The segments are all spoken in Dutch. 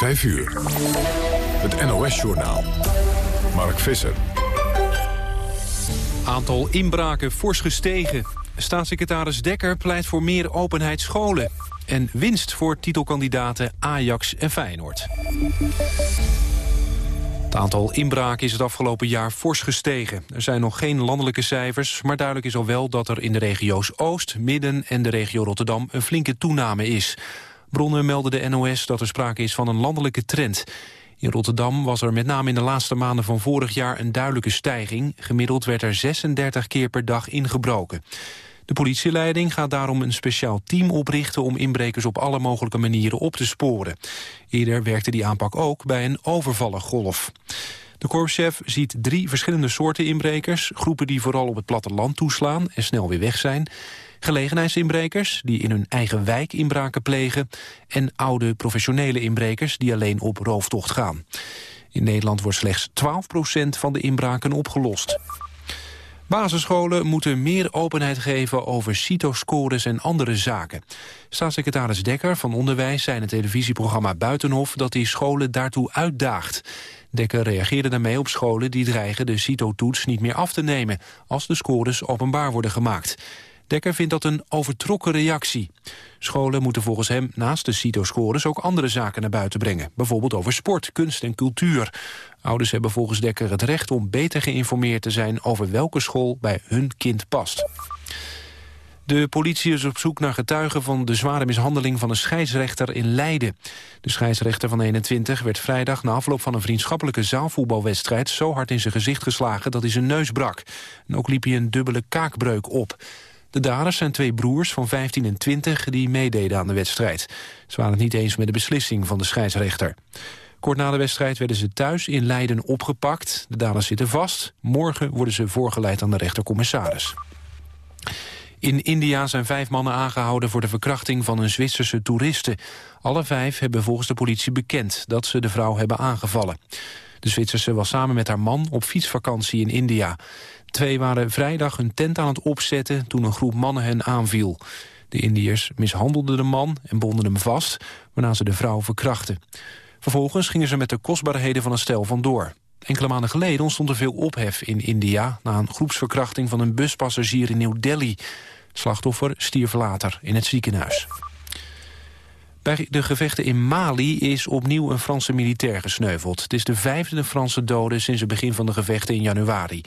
5 uur. Het NOS-journaal. Mark Visser. Aantal inbraken fors gestegen. Staatssecretaris Dekker pleit voor meer openheid scholen. En winst voor titelkandidaten Ajax en Feyenoord. Het aantal inbraken is het afgelopen jaar fors gestegen. Er zijn nog geen landelijke cijfers, maar duidelijk is al wel dat er in de regio's Oost, Midden en de regio Rotterdam een flinke toename is. Bronnen melden de NOS dat er sprake is van een landelijke trend. In Rotterdam was er met name in de laatste maanden van vorig jaar een duidelijke stijging. Gemiddeld werd er 36 keer per dag ingebroken. De politieleiding gaat daarom een speciaal team oprichten... om inbrekers op alle mogelijke manieren op te sporen. Eerder werkte die aanpak ook bij een overvallengolf. De korpschef ziet drie verschillende soorten inbrekers. Groepen die vooral op het platteland toeslaan en snel weer weg zijn. Gelegenheidsinbrekers die in hun eigen wijk inbraken plegen. En oude professionele inbrekers die alleen op rooftocht gaan. In Nederland wordt slechts 12% van de inbraken opgelost. Basisscholen moeten meer openheid geven over CITO-scores en andere zaken. Staatssecretaris Dekker van Onderwijs zei in het televisieprogramma Buitenhof dat hij scholen daartoe uitdaagt. Dekker reageerde daarmee op scholen die dreigen de CITO-toets niet meer af te nemen als de scores openbaar worden gemaakt. Dekker vindt dat een overtrokken reactie. Scholen moeten volgens hem naast de CITO-scores ook andere zaken naar buiten brengen. Bijvoorbeeld over sport, kunst en cultuur. Ouders hebben volgens Dekker het recht om beter geïnformeerd te zijn... over welke school bij hun kind past. De politie is op zoek naar getuigen van de zware mishandeling van een scheidsrechter in Leiden. De scheidsrechter van 21 werd vrijdag na afloop van een vriendschappelijke zaalvoetbalwedstrijd zo hard in zijn gezicht geslagen dat hij zijn neus brak. En ook liep hij een dubbele kaakbreuk op. De daders zijn twee broers van 15 en 20 die meededen aan de wedstrijd. Ze waren het niet eens met de beslissing van de scheidsrechter. Kort na de wedstrijd werden ze thuis in Leiden opgepakt. De daders zitten vast. Morgen worden ze voorgeleid aan de rechtercommissaris. In India zijn vijf mannen aangehouden voor de verkrachting van een Zwitserse toeriste. Alle vijf hebben volgens de politie bekend dat ze de vrouw hebben aangevallen. De Zwitserse was samen met haar man op fietsvakantie in India. Twee waren vrijdag hun tent aan het opzetten toen een groep mannen hen aanviel. De Indiërs mishandelden de man en bonden hem vast, waarna ze de vrouw verkrachten. Vervolgens gingen ze met de kostbaarheden van een stel vandoor. Enkele maanden geleden ontstond er veel ophef in India... na een groepsverkrachting van een buspassagier in New Delhi. Slachtoffer stierf later in het ziekenhuis. Bij de gevechten in Mali is opnieuw een Franse militair gesneuveld. Het is de vijfde Franse dode sinds het begin van de gevechten in januari.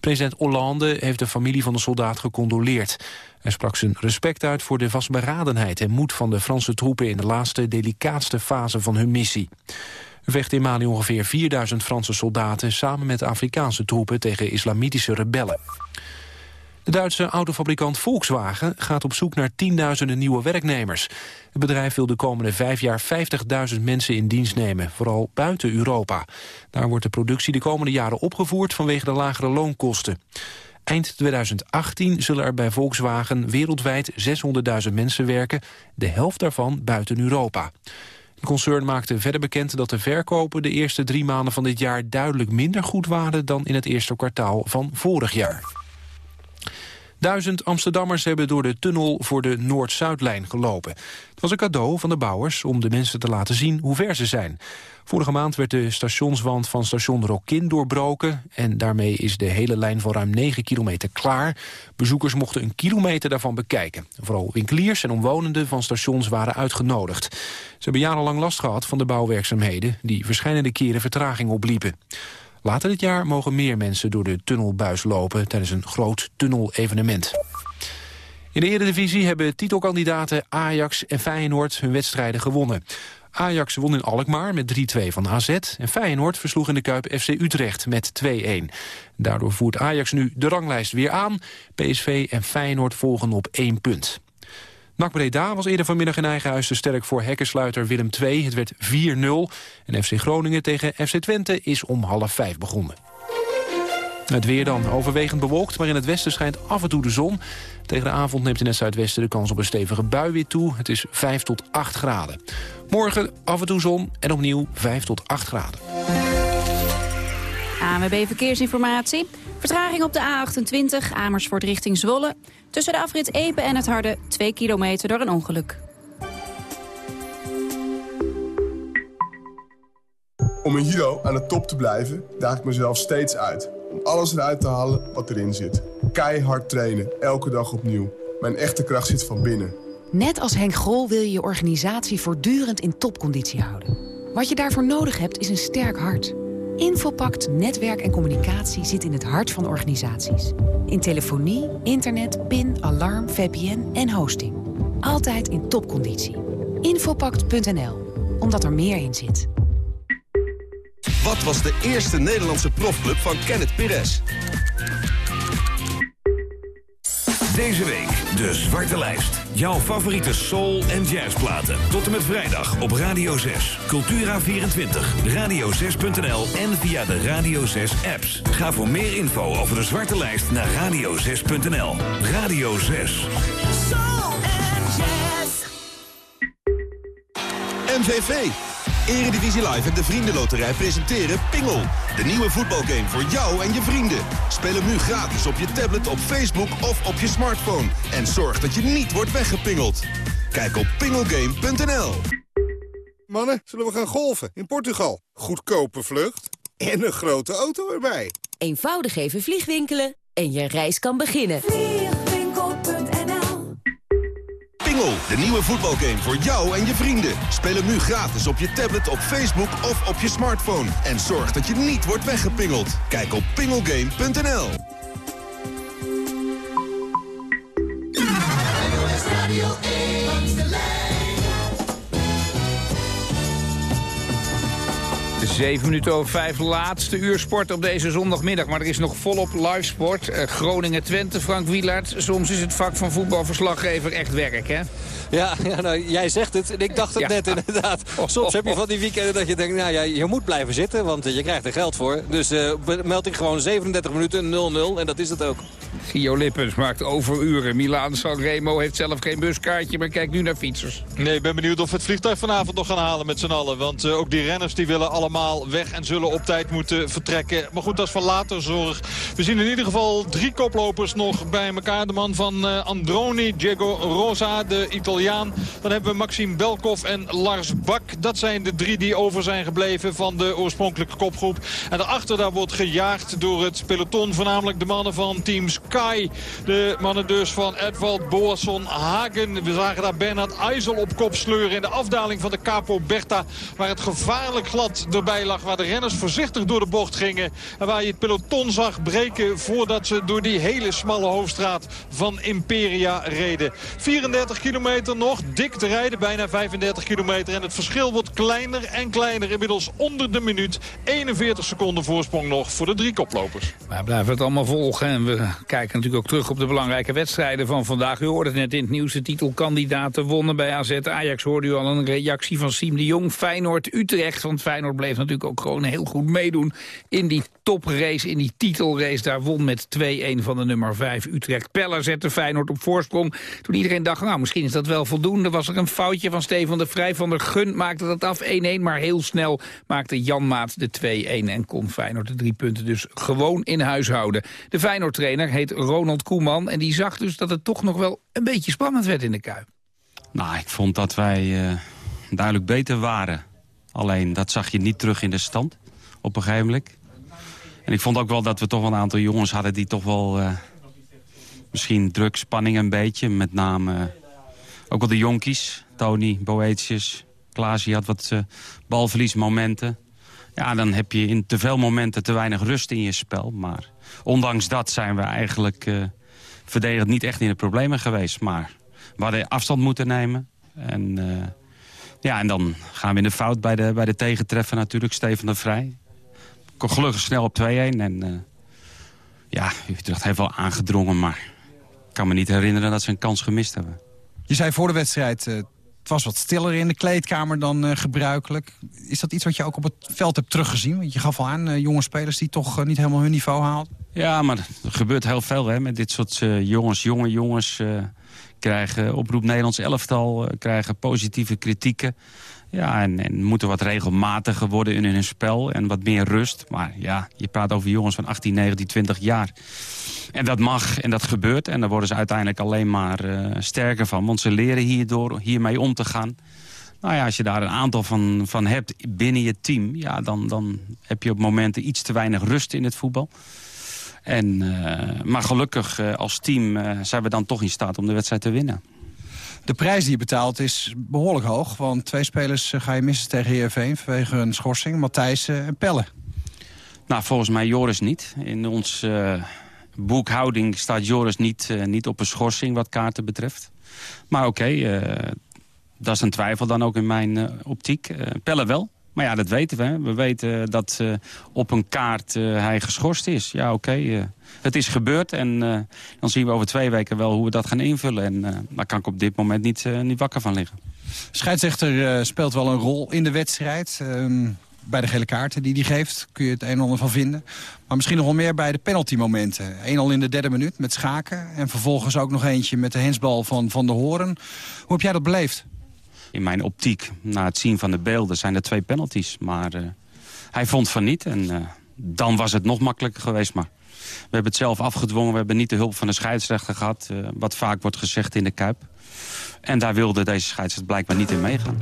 President Hollande heeft de familie van de soldaat gecondoleerd. Hij sprak zijn respect uit voor de vastberadenheid en moed van de Franse troepen... in de laatste, delicaatste fase van hun missie. Er vechten in Mali ongeveer 4000 Franse soldaten... samen met Afrikaanse troepen tegen islamitische rebellen. De Duitse autofabrikant Volkswagen gaat op zoek naar tienduizenden nieuwe werknemers. Het bedrijf wil de komende vijf jaar 50.000 mensen in dienst nemen, vooral buiten Europa. Daar wordt de productie de komende jaren opgevoerd vanwege de lagere loonkosten. Eind 2018 zullen er bij Volkswagen wereldwijd 600.000 mensen werken, de helft daarvan buiten Europa. De concern maakte verder bekend dat de verkopen de eerste drie maanden van dit jaar duidelijk minder goed waren dan in het eerste kwartaal van vorig jaar. Duizend Amsterdammers hebben door de tunnel voor de Noord-Zuidlijn gelopen. Het was een cadeau van de bouwers om de mensen te laten zien hoe ver ze zijn. Vorige maand werd de stationswand van station Rokin doorbroken... en daarmee is de hele lijn van ruim 9 kilometer klaar. Bezoekers mochten een kilometer daarvan bekijken. Vooral winkeliers en omwonenden van stations waren uitgenodigd. Ze hebben jarenlang last gehad van de bouwwerkzaamheden... die verschillende keren vertraging opliepen. Later dit jaar mogen meer mensen door de tunnelbuis lopen... tijdens een groot tunnelevenement. In de Eredivisie hebben titelkandidaten Ajax en Feyenoord hun wedstrijden gewonnen. Ajax won in Alkmaar met 3-2 van AZ... en Feyenoord versloeg in de Kuip FC Utrecht met 2-1. Daardoor voert Ajax nu de ranglijst weer aan. PSV en Feyenoord volgen op één punt. NAC Breda was eerder vanmiddag in eigen huis te sterk voor hekkensluiter Willem II. Het werd 4-0. En FC Groningen tegen FC Twente is om half vijf begonnen. Het weer dan overwegend bewolkt, maar in het westen schijnt af en toe de zon. Tegen de avond neemt in het zuidwesten de kans op een stevige bui weer toe. Het is 5 tot 8 graden. Morgen af en toe zon en opnieuw 5 tot 8 graden. AMB Verkeersinformatie. Vertraging op de A28 Amersfoort richting Zwolle. Tussen de afrit Epe en het Harde 2 kilometer door een ongeluk. Om een Hero aan de top te blijven, daag ik mezelf steeds uit. Om alles eruit te halen wat erin zit. Keihard trainen, elke dag opnieuw. Mijn echte kracht zit van binnen. Net als Henk Grol wil je je organisatie voortdurend in topconditie houden. Wat je daarvoor nodig hebt is een sterk hart. Infopact Netwerk en Communicatie zit in het hart van organisaties. In telefonie, internet, PIN, alarm, VPN en hosting. Altijd in topconditie. Infopact.nl, omdat er meer in zit. Wat was de eerste Nederlandse profclub van Kenneth Perez? Deze week de Zwarte Lijst. Jouw favoriete soul- en jazzplaten. Tot en met vrijdag op Radio 6. Cultura24, radio6.nl en via de Radio 6 apps. Ga voor meer info over de Zwarte Lijst naar radio6.nl. Radio 6. Soul and jazz. MVV. Eredivisie Live en de Vriendenloterij presenteren Pingel. De nieuwe voetbalgame voor jou en je vrienden. Speel hem nu gratis op je tablet, op Facebook of op je smartphone. En zorg dat je niet wordt weggepingeld. Kijk op pingelgame.nl. Mannen, zullen we gaan golfen in Portugal? Goedkope vlucht en een grote auto erbij. Eenvoudig even vliegwinkelen en je reis kan beginnen. Pingel, de nieuwe voetbalgame voor jou en je vrienden. Speel hem nu gratis op je tablet, op Facebook of op je smartphone. En zorg dat je niet wordt weggepingeld. Kijk op pingelgame.nl. Zeven minuten over vijf, laatste uur sport op deze zondagmiddag. Maar er is nog volop live sport. Eh, Groningen-Twente, Frank Wielaert. Soms is het vak van voetbalverslaggever echt werk, hè? Ja, ja nou, jij zegt het. En ik dacht het Ja. net inderdaad. Soms heb je van die weekenden dat je denkt, nou ja, je moet blijven zitten. Want eh, je krijgt er geld voor. Dus eh, be- meld ik gewoon 37 minuten 0-0. En dat is het ook. Gio Lippens maakt overuren. Milaan Sanremo heeft zelf geen buskaartje, maar kijkt nu naar fietsers. Nee, ik ben benieuwd of we het vliegtuig vanavond nog gaan halen met z'n allen. Want eh, ook die renners die willen allemaal weg en zullen op tijd moeten vertrekken. Maar goed, dat is van later zorg. We zien in ieder geval drie koplopers nog bij elkaar. De man van eh, Androni, Diego Rosa, de Italiaan. Dan hebben we Maxime Belkov en Lars Bak. Dat zijn de drie die over zijn gebleven van de oorspronkelijke kopgroep. En daarachter daar wordt gejaagd door het peloton. Voornamelijk de mannen van Team Sky. De mannen dus van Edvald Boasson Hagen. We zagen daar Bernard IJssel op kop sleuren in de afdaling van de Capo Berta. Waar het gevaarlijk glad erbij lag. Waar de renners voorzichtig door de bocht gingen. En waar je het peloton zag breken voordat ze door die hele smalle hoofdstraat van Imperia reden. 34 kilometer nog, dik te rijden, bijna 35 kilometer. En het verschil wordt kleiner en kleiner. Inmiddels onder de minuut. 41 seconden voorsprong nog voor de drie koplopers. We blijven het allemaal volgen en we kijken natuurlijk ook terug op de belangrijke wedstrijden van vandaag. U hoorde het net in het nieuws, de titelkandidaten wonnen bij AZ. Ajax hoorde u al een reactie van Siem de Jong. Feyenoord, Utrecht, want Feyenoord bleef natuurlijk ook gewoon heel goed meedoen in die toprace, in die titelrace. Daar won met 2-1 van de nummer 5 Utrecht. Peller zette Feyenoord op voorsprong. Toen iedereen dacht, nou misschien is dat wel voldoende. Was er een foutje van Stefan de Vrij van der Gun. Maakte dat af 1-1, maar heel snel maakte Jan Maat de 2-1. En kon Feyenoord de drie punten dus gewoon in huis houden. De Feyenoord-trainer heet Ronald Koeman. En die zag dus dat het toch nog wel een beetje spannend werd in de Kuip. Nou, ik vond dat wij eh, duidelijk beter waren. Alleen, dat zag je niet terug in de stand op een gegeven moment. En ik vond ook wel dat we toch wel een aantal jongens hadden... die toch wel eh, misschien druk, spanning een beetje. Met name eh, ook wel de jonkies. Tony, Boetius, Klaas, die had wat eh, balverliesmomenten. Ja, dan heb je in te veel momenten te weinig rust in je spel. Maar ondanks dat zijn we eigenlijk eh verdedigend niet echt in de problemen geweest. Maar we hadden afstand moeten nemen. En, ja, en dan gaan we in de fout bij de, bij de tegentreffer natuurlijk, Steven de Vrij. Kom gelukkig snel op 2-1. En eh, ja, Utrecht heeft wel aangedrongen, maar ik kan me niet herinneren dat ze een kans gemist hebben. Je zei voor de wedstrijd, eh, het was wat stiller in de kleedkamer dan eh, gebruikelijk. Is dat iets wat je ook op het veld hebt teruggezien? Want je gaf al aan, jonge spelers die toch niet helemaal hun niveau haalden. Ja, maar er gebeurt heel veel hè, met dit soort jongens. Jonge jongens eh, krijgen oproep Nederlands elftal, eh, krijgen positieve kritieken. Ja, en, en moeten wat regelmatiger worden in hun spel en wat meer rust. Maar ja, je praat over jongens van 18, 19, 20 jaar. En dat mag en dat gebeurt. En daar worden ze uiteindelijk alleen maar eh, sterker van. Want ze leren hierdoor, hiermee om te gaan. Nou ja, als je daar een aantal van, van hebt binnen je team... Ja, dan, dan heb je op momenten iets te weinig rust in het voetbal. En, uh, maar gelukkig uh, als team uh, zijn we dan toch in staat om de wedstrijd te winnen. De prijs die je betaalt is behoorlijk hoog. Want twee spelers ga je missen tegen Heerenveen vanwege een schorsing. Matthijs en Pelle. Nou, volgens mij Joris niet. In ons boekhouding staat Joris niet, niet op een schorsing wat kaarten betreft. Maar oké, okay, dat is een twijfel dan ook in mijn optiek. Pelle wel. Maar ja, dat weten we. We weten dat uh, op een kaart hij geschorst is. Ja, oké. Okay, het is gebeurd. En dan zien we over twee weken wel hoe we dat gaan invullen. En daar kan ik op dit moment niet, niet wakker van liggen. Scheidsrechter speelt wel een rol in de wedstrijd. Ehm, bij de gele kaarten die hij geeft kun je het een en ander van vinden. Maar misschien nog wel meer bij de penaltymomenten. Eén al in de derde minuut met Schaken. En vervolgens ook nog eentje met de hensbal van Van de Horen. Hoe heb jij dat beleefd? In mijn optiek, na het zien van de beelden, zijn er twee penalties. Maar uh, hij vond van niet en uh, dan was het nog makkelijker geweest. Maar we hebben het zelf afgedwongen. We hebben niet de hulp van de scheidsrechter gehad. Uh, wat vaak wordt gezegd in de Kuip. En daar wilde deze scheidsrechter blijkbaar niet in meegaan.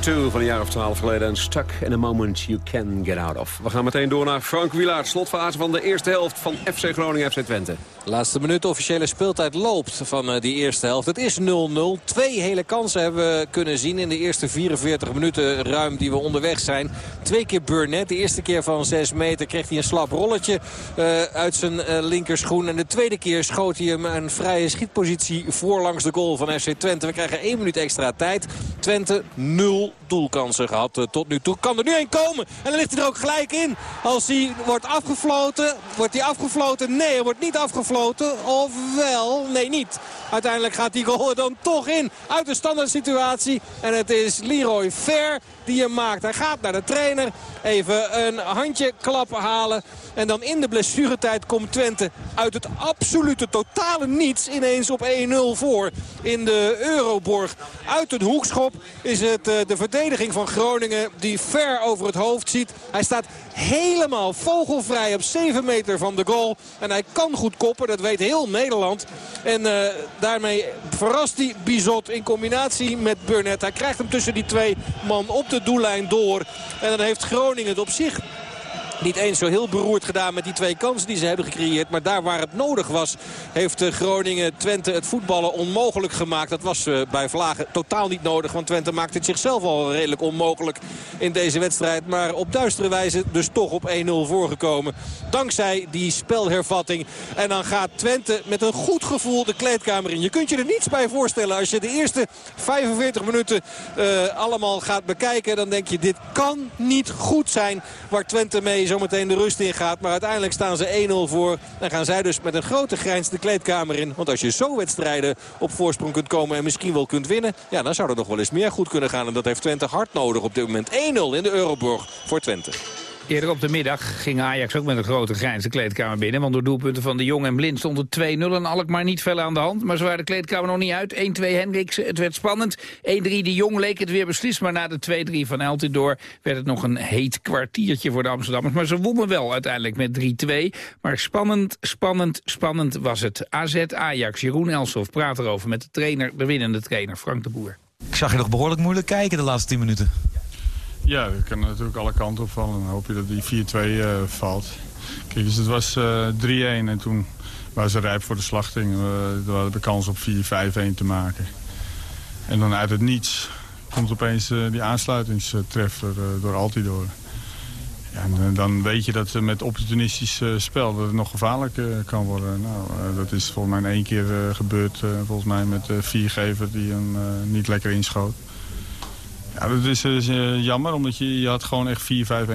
U2 van een jaar of twaalf geleden en Stuck in a Moment You Can Get Out Of. We gaan meteen door naar Frank Wielaert, slotfase van de eerste helft van FC Groningen FC Twente. Laatste minuut officiële speeltijd loopt van uh, die eerste helft. Het is 0-0. Twee hele kansen hebben we kunnen zien in de eerste 44 minuten ruim die we onderweg zijn. Twee keer Burnett. De eerste keer van 6 meter kreeg hij een slap rolletje uh, uit zijn uh, linkerschoen. En de tweede keer schoot hij hem een vrije schietpositie voor langs de goal van FC Twente. We krijgen één minuut extra tijd. Twente 0 doelkansen gehad tot nu toe. Kan er nu één komen. En dan ligt hij er ook gelijk in. Als hij wordt afgefloten. Wordt hij afgefloten? Nee, hij wordt niet afgefloten gefloten. Of wel? Nee, niet. Uiteindelijk gaat die goal er dan toch in. Uit de standaard situatie. En het is Leroy Fair die hem maakt. Hij gaat naar de trainer. Even een handje klappen halen. En dan in de blessuretijd komt Twente uit het absolute totale niets ineens op 1-0 voor in de Euroborg. Uit een hoekschop is het de verdediging van Groningen die ver over het hoofd ziet. Hij staat helemaal vogelvrij op 7 meter van de goal. En hij kan goed koppen, dat weet heel Nederland. En uh, daarmee verrast hij Bizot in combinatie met Burnett. Hij krijgt hem tussen die twee man op de doellijn door. En dan heeft Groningen het op zich niet eens zo heel beroerd gedaan met die twee kansen die ze hebben gecreëerd. Maar daar waar het nodig was heeft Groningen Twente het voetballen onmogelijk gemaakt. Dat was bij Vlagen totaal niet nodig. Want Twente maakt het zichzelf al redelijk onmogelijk in deze wedstrijd. Maar op duistere wijze dus toch op 1-0 voorgekomen. Dankzij die spelhervatting. En dan gaat Twente met een goed gevoel de kleedkamer in. Je kunt je er niets bij voorstellen als je de eerste 45 minuten uh, allemaal gaat bekijken. Dan denk je dit kan niet goed zijn waar Twente mee zometeen de rust in gaat. Maar uiteindelijk staan ze 1-0 voor. En gaan zij dus met een grote grijns de kleedkamer in. Want als je zo wedstrijden op voorsprong kunt komen en misschien wel kunt winnen... ja, dan zou er nog wel eens meer goed kunnen gaan. En dat heeft Twente hard nodig op dit moment. 1-0 in de Euroborg voor Twente. Eerder op de middag ging Ajax ook met een grote grijns de kleedkamer binnen. Want door doelpunten van de Jong en Blind stond het 2-0 en Alkmaar niet veel aan de hand. Maar ze waren de kleedkamer nog niet uit. 1-2 Hendricks, het werd spannend. 1-3 de Jong leek het weer beslist. Maar na de 2-3 van Eltidoor werd het nog een heet kwartiertje voor de Amsterdammers. Maar ze wonnen wel uiteindelijk met 3-2. Maar spannend, spannend, spannend was het. AZ Ajax, Jeroen Elsof praat erover met de trainer, de winnende trainer Frank de Boer. Ik zag je nog behoorlijk moeilijk kijken de laatste 10 minuten. Ja, dat kan natuurlijk alle kanten opvallen. Dan hoop je dat die 4-2 uh, valt. Kijk, dus het was uh, 3-1 en toen waren ze rijp voor de slachting. We hadden de kans op 4-5-1 te maken. En dan uit het niets komt opeens uh, die aansluitingstreffer door Altidor. Ja, en dan weet je dat met opportunistisch spel dat het nog gevaarlijk kan worden. Nou, dat is volgens mij één keer gebeurd. volgens mij met de viergever die hem niet lekker inschoot. Ja, dat is, is uh, jammer, omdat je, je had gewoon echt 4-5-1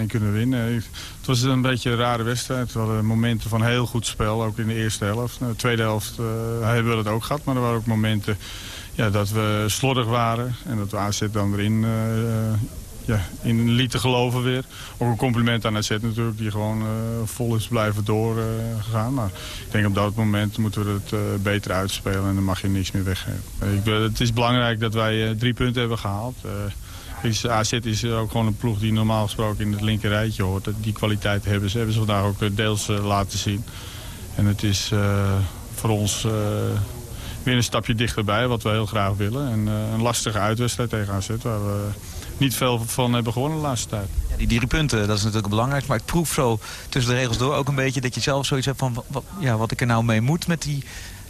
kunnen winnen. Het was een beetje een rare wedstrijd. We hadden momenten van heel goed spel, ook in de eerste helft. De tweede helft uh, hebben we dat ook gehad, maar er waren ook momenten ja, dat we slordig waren. En dat we AZ dan erin uh, ja, in lieten geloven weer. Ook een compliment aan AZ natuurlijk, die gewoon vol is blijven doorgegaan. maar ik denk op dat moment moeten we het beter uitspelen en dan mag je niks meer weggeven. Ik, het is belangrijk dat wij drie punten hebben gehaald. AZ is ook gewoon een ploeg die normaal gesproken in het linker rijtje hoort. Die kwaliteit hebben ze. Hebben ze vandaag ook deels laten zien. En het is uh, voor ons weer een stapje dichterbij, wat we heel graag willen. En een lastige uitwedstrijd tegen AZ, waar we niet veel van hebben gewonnen de laatste tijd. Ja, die drie punten, dat is natuurlijk belangrijk. Maar ik proef zo tussen de regels door ook een beetje dat je zelf zoiets hebt van... ja, wat ik er nou mee moet met die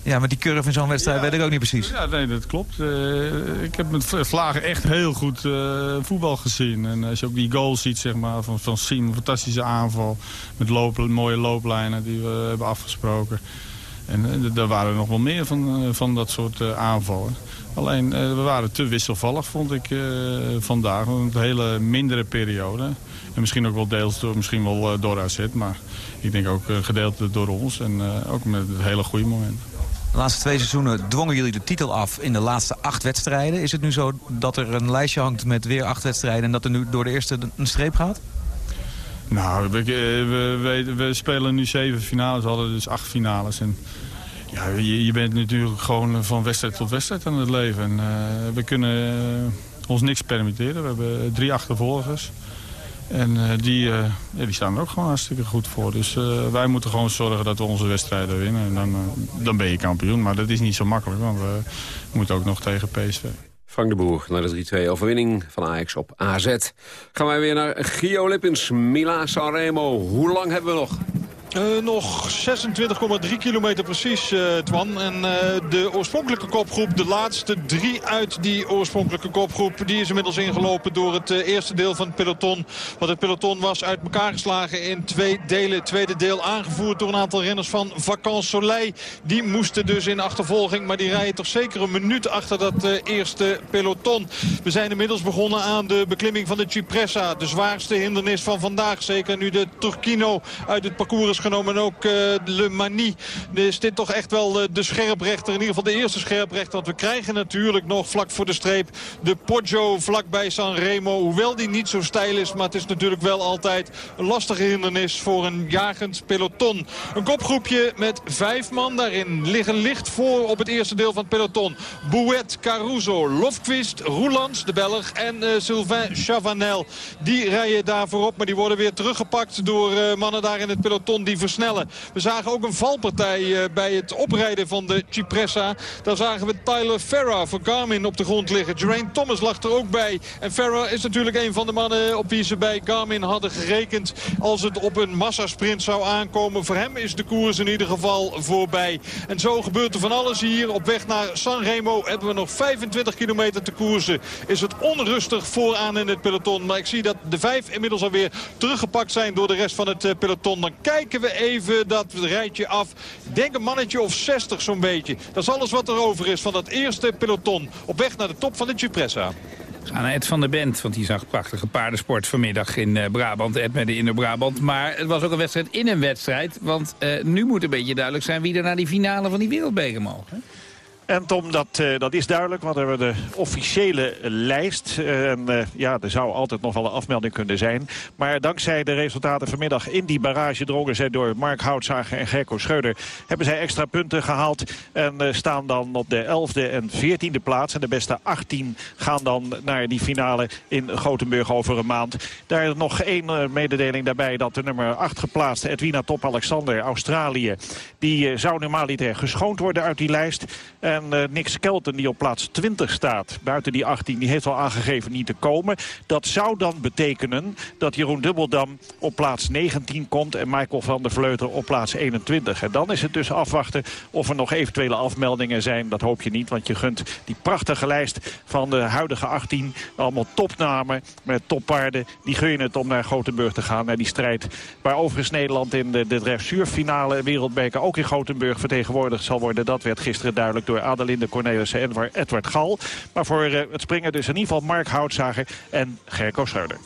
ja, met die curve in zo'n wedstrijd ja, weet ik ook niet precies. Ja, nee, dat klopt. Uh, ik heb met Vlagen echt heel goed uh, voetbal gezien. En als je ook die goal ziet zeg maar, van, van Siem, een fantastische aanval. Met loop, mooie looplijnen die we hebben afgesproken. En uh, er waren nog wel meer van, van dat soort aanvallen. Alleen, we waren te wisselvallig, vond ik vandaag. Een hele mindere periode. En misschien ook wel deels door, misschien wel door AZ. Maar ik denk ook gedeelte door ons. En ook met hele goede momenten. De laatste twee seizoenen dwongen jullie de titel af in de laatste acht wedstrijden. Is het nu zo dat er een lijstje hangt met weer acht wedstrijden... en dat er nu door de eerste een streep gaat? Nou, we, we, we spelen nu zeven finales. We hadden dus acht finales. En ja, je, je, bent natuurlijk gewoon van wedstrijd tot wedstrijd aan het leven. En, uh, we kunnen uh, ons niks permitteren. We hebben drie achtervolgers. En uh, die, ja, die staan er ook gewoon hartstikke goed voor. Dus uh, wij moeten gewoon zorgen dat we onze wedstrijden winnen. En dan, dan ben je kampioen. Maar dat is niet zo makkelijk, want we moeten ook nog tegen PSV. Frank de Boer naar de 3-2 overwinning van Ajax op AZ. Gaan wij weer naar Gio Lippens, Mila Sanremo. Hoe lang hebben we nog? Uh, nog 26,3 kilometer precies, Twan. En uh, de oorspronkelijke kopgroep, de laatste drie uit die oorspronkelijke kopgroep... die is inmiddels ingelopen door het eerste deel van het peloton. Want het peloton was uit elkaar geslagen in twee delen. Het tweede deel aangevoerd door een aantal renners van Vacances Soleil. Die moesten dus in achtervolging, maar die rijden toch zeker een minuut achter dat eerste peloton. We zijn inmiddels begonnen aan de beklimming van de Cipressa. De zwaarste hindernis van vandaag. Zeker nu de Turquino uit het parcours is genomen. En ook uh, Le Mani. Is dit toch echt wel uh, de scherprechter. In ieder geval de eerste scherprechter. Want we krijgen natuurlijk nog vlak voor de streep de Poggio vlakbij Sanremo. Hoewel die niet zo steil is. Maar het is natuurlijk wel altijd een lastige hindernis voor een jagend peloton. Een kopgroepje met vijf man. Daarin liggen licht voor op het eerste deel van het peloton. Bouet, Caruso, Lofqvist, Roelands, de Belg en uh, Sylvain Chavanel. Die rijden daar voorop. Maar die worden weer teruggepakt door mannen daar in het peloton. Die versnellen. We zagen ook een valpartij eh, bij het oprijden van de Cipressa. Daar zagen we Tyler Farrar voor Garmin op de grond liggen. Geraint Thomas lag er ook bij. En Farrar is natuurlijk een van de mannen op wie ze bij Garmin hadden gerekend... als het op een massasprint zou aankomen. Voor hem is de koers in ieder geval voorbij. En zo gebeurt er van alles hier. Op weg naar Sanremo hebben we nog 25 kilometer te koersen. Is het onrustig vooraan in het peloton. Maar ik zie dat de vijf inmiddels alweer teruggepakt zijn door de rest van het eh, peloton. Dan kijken we even dat rijtje af. Denk een mannetje of 60 zo'n beetje. Dat is alles wat er over is van dat eerste peloton. Op weg naar de top van de Cipressa. Gaan naar Ed van der Bent, want die zag prachtige paardensport vanmiddag in uh, Brabant. Ed met de Inner Brabant. Maar het was ook een wedstrijd in een wedstrijd. Want uh, nu moet een beetje duidelijk zijn wie er naar die finale van die wereldbeker mogen. En Tom, dat, uh, dat is duidelijk, want we hebben de officiële lijst. En uh, ja, er zou altijd nog wel een afmelding kunnen zijn. Maar dankzij de resultaten vanmiddag in die barrage drongen zij door Mark Houtzager en Gerco Schreuder... hebben zij extra punten gehaald en staan dan op de 11e en 14e plaats. En de beste 18 gaan dan naar die finale in Gothenburg over een maand. Daar nog één mededeling daarbij dat de nummer 8 geplaatste Edwina Top-Alexander, Australië... die zou normaliter geschoond worden uit die lijst... uh, Nick Skelton die op plaats 20 staat, buiten die 18, die heeft al aangegeven niet te komen. Dat zou dan betekenen dat Jeroen Dubbeldam op plaats 19 komt en Michael van der Vleuten op plaats 21. En dan is het dus afwachten of er nog eventuele afmeldingen zijn. Dat hoop je niet, want je gunt die prachtige lijst van de huidige 18. Allemaal topnamen met toppaarden. Die gun je het om naar Gothenburg te gaan, naar die strijd. Waar overigens Nederland in de, de dressuurfinale wereldbeker ook in Gothenburg vertegenwoordigd zal worden. Dat werd gisteren duidelijk door Adelinde Cornelissen en Edward Gal. Maar voor uh, het springen dus in ieder geval Mark Houtzager en Gerco Schreuder.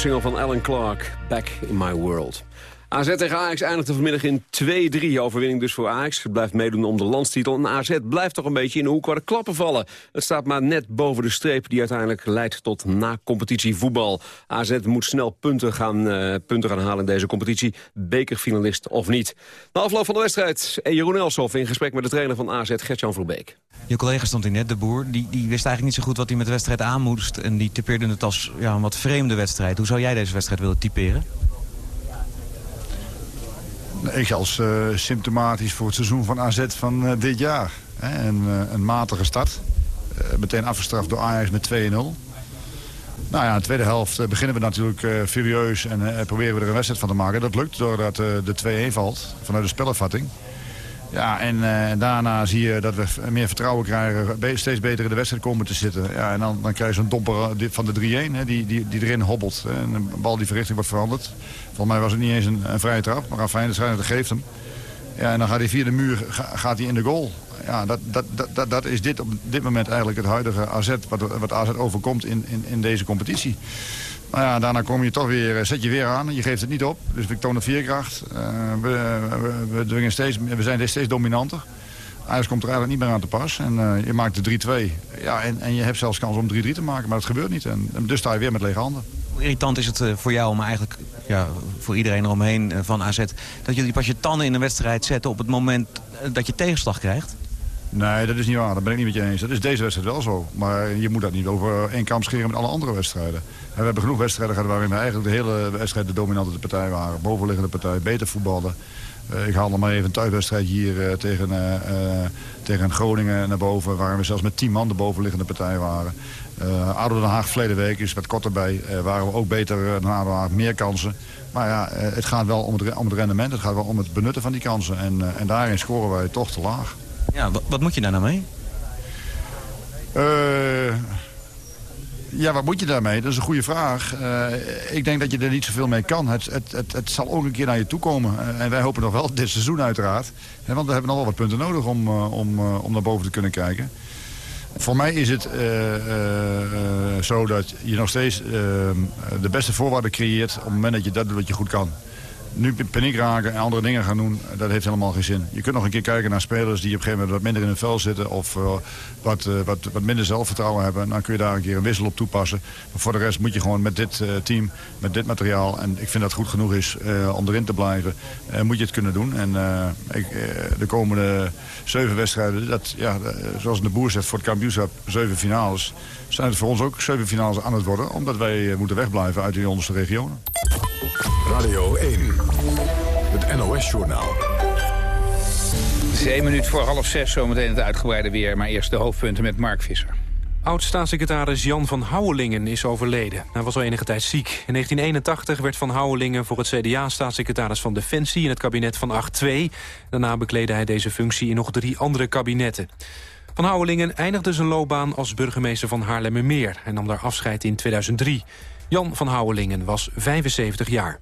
Single van Alan Clark, Back in My World. AZ tegen Ajax eindigde vanmiddag in 2-3. Overwinning dus voor Ajax. Het blijft meedoen om de landstitel. En AZ blijft toch een beetje in de hoek waar de klappen vallen. Het staat maar net boven de streep die uiteindelijk leidt tot na-competitie voetbal. AZ moet snel punten gaan, uh, punten gaan halen in deze competitie. Bekerfinalist of niet. Na afloop van de wedstrijd. En Jeroen Elshoff in gesprek met de trainer van AZ, Gertjan Verbeek. Je collega stond hier net, de boer. Die, die wist eigenlijk niet zo goed wat hij met de wedstrijd aan moest. En die typeerde het als ja, een wat vreemde wedstrijd. Hoe zou jij deze wedstrijd willen typeren? Ik als uh, symptomatisch voor het seizoen van AZ van uh, dit jaar. Hè? Een, uh, een, matige start. meteen afgestraft door Ajax met 2-0. Nou ja, in de tweede helft beginnen we natuurlijk furieus en proberen we er een wedstrijd van te maken. Dat lukt doordat de 2-1 valt vanuit de spellenvatting. Ja, en daarna zie je dat we meer vertrouwen krijgen. Steeds beter in de wedstrijd komen te zitten. Ja, en dan, dan krijg je zo'n domper van de 3-1 die, die, die erin hobbelt. En een bal die verrichting wordt veranderd. Volgens mij was het niet eens een, een vrije trap. Maar fijn, de schijnt geeft hem. Ja, en dan gaat hij via de muur gaat hij in de goal. Ja, dat, dat, dat, dat is dit op dit moment eigenlijk het huidige AZ... wat, wat AZ overkomt in, in, in deze competitie. Nou ja, daarna kom je toch weer, eh, zet je weer aan. Je geeft het niet op. Dus we tonen veerkracht. Uh, we, we, we, steeds, we zijn steeds dominanter. Ajax komt er eigenlijk niet meer aan te pas. En uh, je maakt de 3-2. Ja, en, en je hebt zelfs kans om 3-3 te maken. Maar dat gebeurt niet. En dus sta je weer met lege handen. Irritant is het voor jou, maar eigenlijk ja, voor iedereen eromheen van AZ... dat jullie pas je tanden in een wedstrijd zetten op het moment dat je tegenslag krijgt? Nee, dat is niet waar. Dat ben ik niet met je eens. Dat is deze wedstrijd wel zo. Maar je moet dat niet over één kam scheren met alle andere wedstrijden. we hebben genoeg wedstrijden gehad waarin we eigenlijk de hele wedstrijd de dominante partij waren. Bovenliggende partij, beter voetballen. Ik haalde maar even een thuiswedstrijd hier tegen, tegen Groningen naar boven... waar we zelfs met tien man de bovenliggende partij waren. Uh, Ouder Den Haag verleden week is wat korter bij. waren we ook beter dan Ouder Den Haag, meer kansen. Maar ja, het gaat wel om het, om het rendement. Het gaat wel om het benutten van die kansen. En, en daarin scoren wij toch te laag. Ja, wat, wat moet je daar nou mee? Uh, ja, wat moet je daarmee? Dat is een goede vraag. Uh, ik denk dat je er niet zoveel mee kan. Het, het, het, het zal ook een keer naar je toe komen. Uh, en wij hopen nog wel dit seizoen uiteraard. Hè, want we hebben nog wel wat punten nodig om, om, om naar boven te kunnen kijken. Voor mij is het zo dat je nog steeds de beste voorwaarden creëert... op het moment dat je dat doet wat je goed kan nu paniek raken en andere dingen gaan doen, dat heeft helemaal geen zin. Je kunt nog een keer kijken naar spelers die op een gegeven moment wat minder in hun vel zitten... of uh, wat, uh, wat, wat minder zelfvertrouwen hebben. Dan kun je daar een keer een wissel op toepassen. Maar voor de rest moet je gewoon met dit uh, team, met dit materiaal... en ik vind dat goed genoeg is om erin te blijven, moet je het kunnen doen. En ik, de komende zeven wedstrijden, dat, ja, zoals de boer zegt voor het kampioenschap, zeven finales... zijn het voor ons ook zeven finales aan het worden... omdat wij moeten wegblijven uit die onderste regionen. Radio 1, het NOS-journaal. Zeven minuut voor half zes, zometeen het uitgebreide weer. Maar eerst de hoofdpunten met Mark Visser. Oud-staatssecretaris Jan van Houwelingen is overleden. Hij was al enige tijd ziek. In 1981 werd van Houwelingen voor het CDA staatssecretaris van Defensie... in het kabinet van 8-2. Daarna bekleedde hij deze functie in nog drie andere kabinetten. Van Houwelingen eindigde zijn loopbaan als burgemeester van Haarlemmermeer. Hij nam daar afscheid in 2003. Jan van Houwelingen was 75 jaar.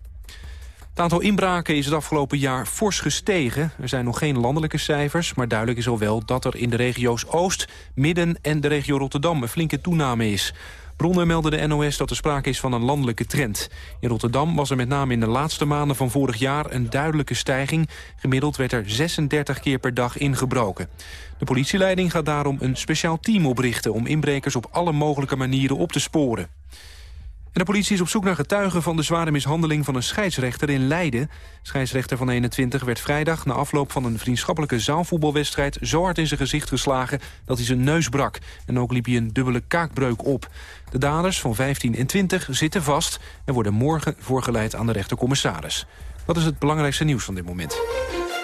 Het aantal inbraken is het afgelopen jaar fors gestegen. Er zijn nog geen landelijke cijfers, maar duidelijk is al wel... dat er in de regio's Oost, Midden en de regio Rotterdam... een flinke toename is. Bronnen melden de NOS dat er sprake is van een landelijke trend. In Rotterdam was er met name in de laatste maanden van vorig jaar... een duidelijke stijging. Gemiddeld werd er 36 keer per dag ingebroken. De politieleiding gaat daarom een speciaal team oprichten... om inbrekers op alle mogelijke manieren op te sporen de politie is op zoek naar getuigen van de zware mishandeling van een scheidsrechter in Leiden. scheidsrechter van 21 werd vrijdag na afloop van een vriendschappelijke zaalvoetbalwedstrijd zo hard in zijn gezicht geslagen dat hij zijn neus brak. En ook liep hij een dubbele kaakbreuk op. De daders van 15 en 20 zitten vast en worden morgen voorgeleid aan de rechtercommissaris. Dat is het belangrijkste nieuws van dit moment.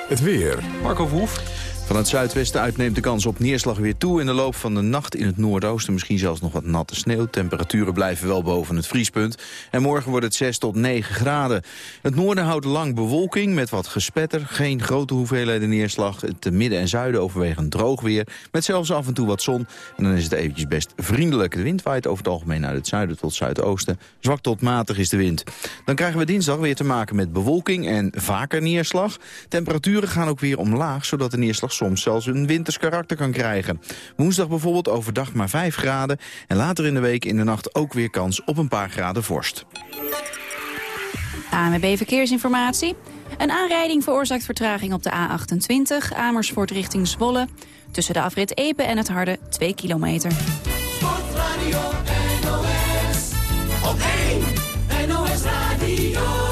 Het weer. Marco Verhoef. Van het zuidwesten uit neemt de kans op neerslag weer toe. In de loop van de nacht in het noordoosten misschien zelfs nog wat natte sneeuw. Temperaturen blijven wel boven het vriespunt. En morgen wordt het 6 tot 9 graden. Het noorden houdt lang bewolking met wat gespetter. Geen grote hoeveelheden neerslag. Het midden en zuiden overwegend droog weer. Met zelfs af en toe wat zon. En dan is het eventjes best vriendelijk. De wind waait over het algemeen uit het zuiden tot zuidoosten. Zwak tot matig is de wind. Dan krijgen we dinsdag weer te maken met bewolking en vaker neerslag. Temperaturen gaan ook weer omlaag, zodat de neerslag soms zelfs een winters karakter kan krijgen. Woensdag bijvoorbeeld overdag maar 5 graden... en later in de week in de nacht ook weer kans op een paar graden vorst. ANWB Verkeersinformatie. Een aanrijding veroorzaakt vertraging op de A28 Amersfoort richting Zwolle. Tussen de afrit Epe en het Harde 2 kilometer. Sportradio NOS. Op 1 NOS Radio.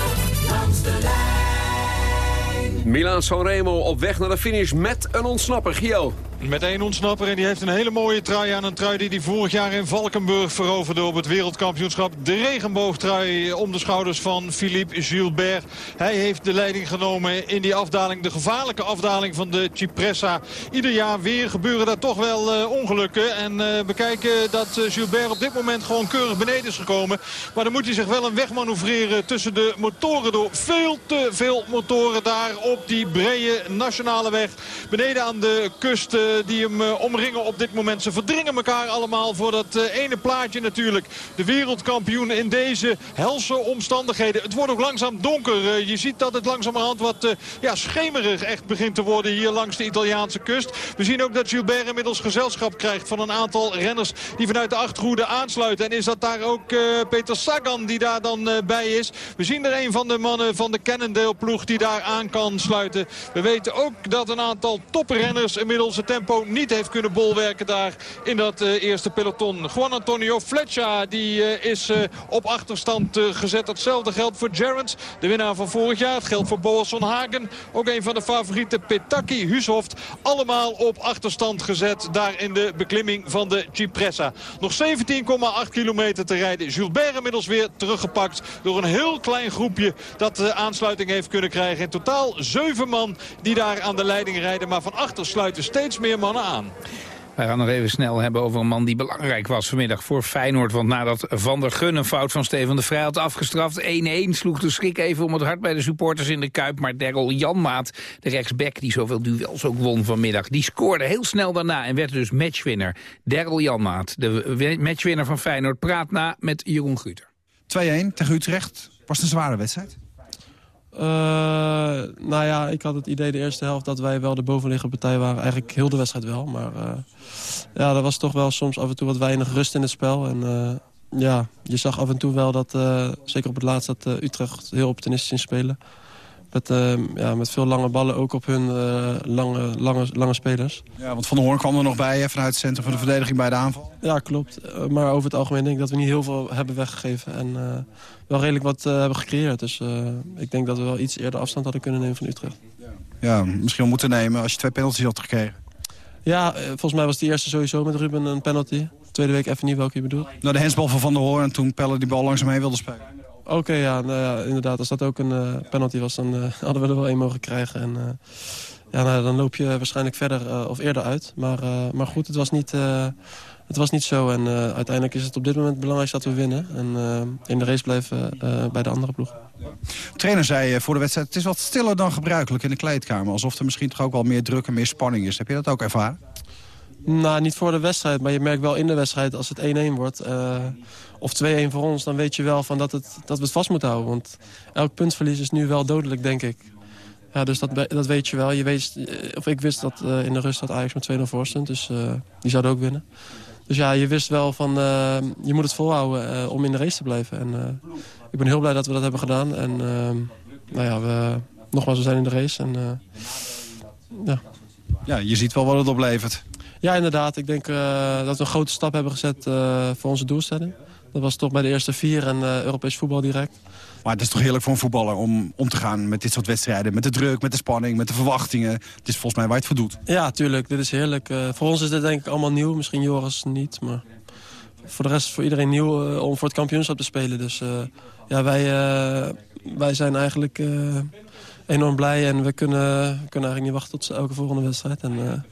Milan Sanremo op weg naar de finish met een ontsnapper. Gio. Met één ontsnapper en die heeft een hele mooie trui aan. Een trui die hij vorig jaar in Valkenburg veroverde op het wereldkampioenschap. De regenboogtrui om de schouders van Philippe Gilbert. Hij heeft de leiding genomen in die afdaling. De gevaarlijke afdaling van de Cipressa. Ieder jaar weer gebeuren daar toch wel uh, ongelukken. En uh, we kijken dat uh, Gilbert op dit moment gewoon keurig beneden is gekomen. Maar dan moet hij zich wel een weg manoeuvreren tussen de motoren door. Veel te veel motoren daar op die brede nationale weg. Beneden aan de kust die hem uh, omringen op dit moment. Ze verdringen elkaar allemaal voor dat uh, ene plaatje natuurlijk. De wereldkampioen in deze helse omstandigheden. Het wordt ook langzaam donker. Je ziet dat het langzamerhand wat ja, schemerig echt begint te worden hier langs de Italiaanse kust. We zien ook dat Gilbert inmiddels gezelschap krijgt van een aantal renners die vanuit de achterhoede aansluiten. En is dat daar ook Peter Sagan die daar dan bij is. We zien er een van de mannen van de Cannondale ploeg die daar aan kan sluiten. We weten ook dat een aantal toprenners inmiddels tempo niet heeft kunnen bolwerken daar in dat uh, eerste peloton. Juan Antonio Fletcher die uh, is uh, op achterstand gezet. Hetzelfde geldt voor Gerrans, de winnaar van vorig jaar. Het geldt voor Boasson Hagen. Ook een van de favorieten Petaki, Huushoft. Allemaal op achterstand gezet daar in de beklimming van de Cipressa. Nog 17,8 kilometer te rijden. Gilbert inmiddels weer teruggepakt door een heel klein groepje dat de aansluiting heeft kunnen krijgen. In totaal 7 man die daar aan de leiding rijden. Maar van achter sluiten steeds meer mannen aan. Wij gaan nog even snel hebben over een man die belangrijk was vanmiddag voor Feyenoord. Want nadat Van der Gun een fout van Steven de Vrij had afgestraft... 1-1 sloeg de schrik even om het hart bij de supporters in de Kuip. Maar Daryl Janmaat, de rechtsback die zoveel duels ook won vanmiddag... die scoorde heel snel daarna en werd dus matchwinner. Daryl Janmaat, de matchwinner van Feyenoord, praat na met Jeroen Guter. 2-1 tegen Utrecht. Was het een zware wedstrijd? Uh, nou ja, ik had het idee de eerste helft dat wij wel de bovenliggende partij waren. Eigenlijk heel de wedstrijd wel. Maar uh, ja, er was toch wel soms af en toe wat weinig rust in het spel. En uh, ja, je zag af en toe wel dat, zeker op het laatst, dat Utrecht heel optimistisch in spelen. Met, ja, met veel lange ballen ook op hun lange, lange, lange spelers. Ja, want Van der Hoorn kwam er nog bij hè, vanuit het centrum van de verdediging bij de aanval. Ja, klopt. maar over het algemeen denk ik dat we niet heel veel hebben weggegeven. En wel redelijk wat hebben gecreëerd. Dus ik denk dat we wel iets eerder afstand hadden kunnen nemen van Utrecht. Ja, misschien wel moeten nemen als je twee penalties had gekregen. Ja, volgens mij was die eerste sowieso met Ruben een penalty. Tweede week even niet welke je bedoelt. Nou, de hensbal van Van der Hoorn en toen Pelle die bal langzaam heen wilde spelen. Oké, okay, ja, nou ja, inderdaad. Als dat ook een penalty was, dan hadden we er wel één mogen krijgen. En, ja, nou, dan loop je waarschijnlijk verder of eerder uit. Maar, maar goed, het was niet... Het was niet zo en uiteindelijk is het op dit moment belangrijk dat we winnen. En in de race blijven bij de andere ploeg. De trainer zei voor de wedstrijd, het is wat stiller dan gebruikelijk in de kleedkamer. Alsof er misschien toch ook wel meer druk en meer spanning is. Heb je dat ook ervaren? Nou, niet voor de wedstrijd, maar je merkt wel in de wedstrijd als het 1-1 wordt... of 2-1 voor ons, dan weet je wel van dat, het, dat we het vast moeten houden. Want elk puntverlies is nu wel dodelijk, denk ik. Ja, dus dat, dat weet je wel. Je weet, of ik wist dat in de rust dat Ajax met 2-0 voor stond. Dus die zouden ook winnen. Dus ja, je wist wel van, uh, je moet het volhouden uh, om in de race te blijven. En uh, ik ben heel blij dat we dat hebben gedaan. En nou ja, we, nogmaals, we zijn in de race. En, ja, je ziet wel wat het oplevert. Ja, inderdaad. Ik denk dat we een grote stap hebben gezet voor onze doelstelling. Dat was toch bij de eerste vier en Europees voetbal direct. Maar het is toch heerlijk voor een voetballer om om te gaan met dit soort wedstrijden. Met de druk, met de spanning, met de verwachtingen. Het is volgens mij waar je het voor doet. Ja, tuurlijk. Dit is heerlijk. Voor ons is dit denk ik allemaal nieuw. Misschien Joris niet, maar voor de rest voor iedereen nieuw uh, om voor het kampioenschap te spelen. Dus uh, ja, wij, wij zijn eigenlijk enorm blij en we kunnen, we kunnen eigenlijk niet wachten tot elke volgende wedstrijd. En,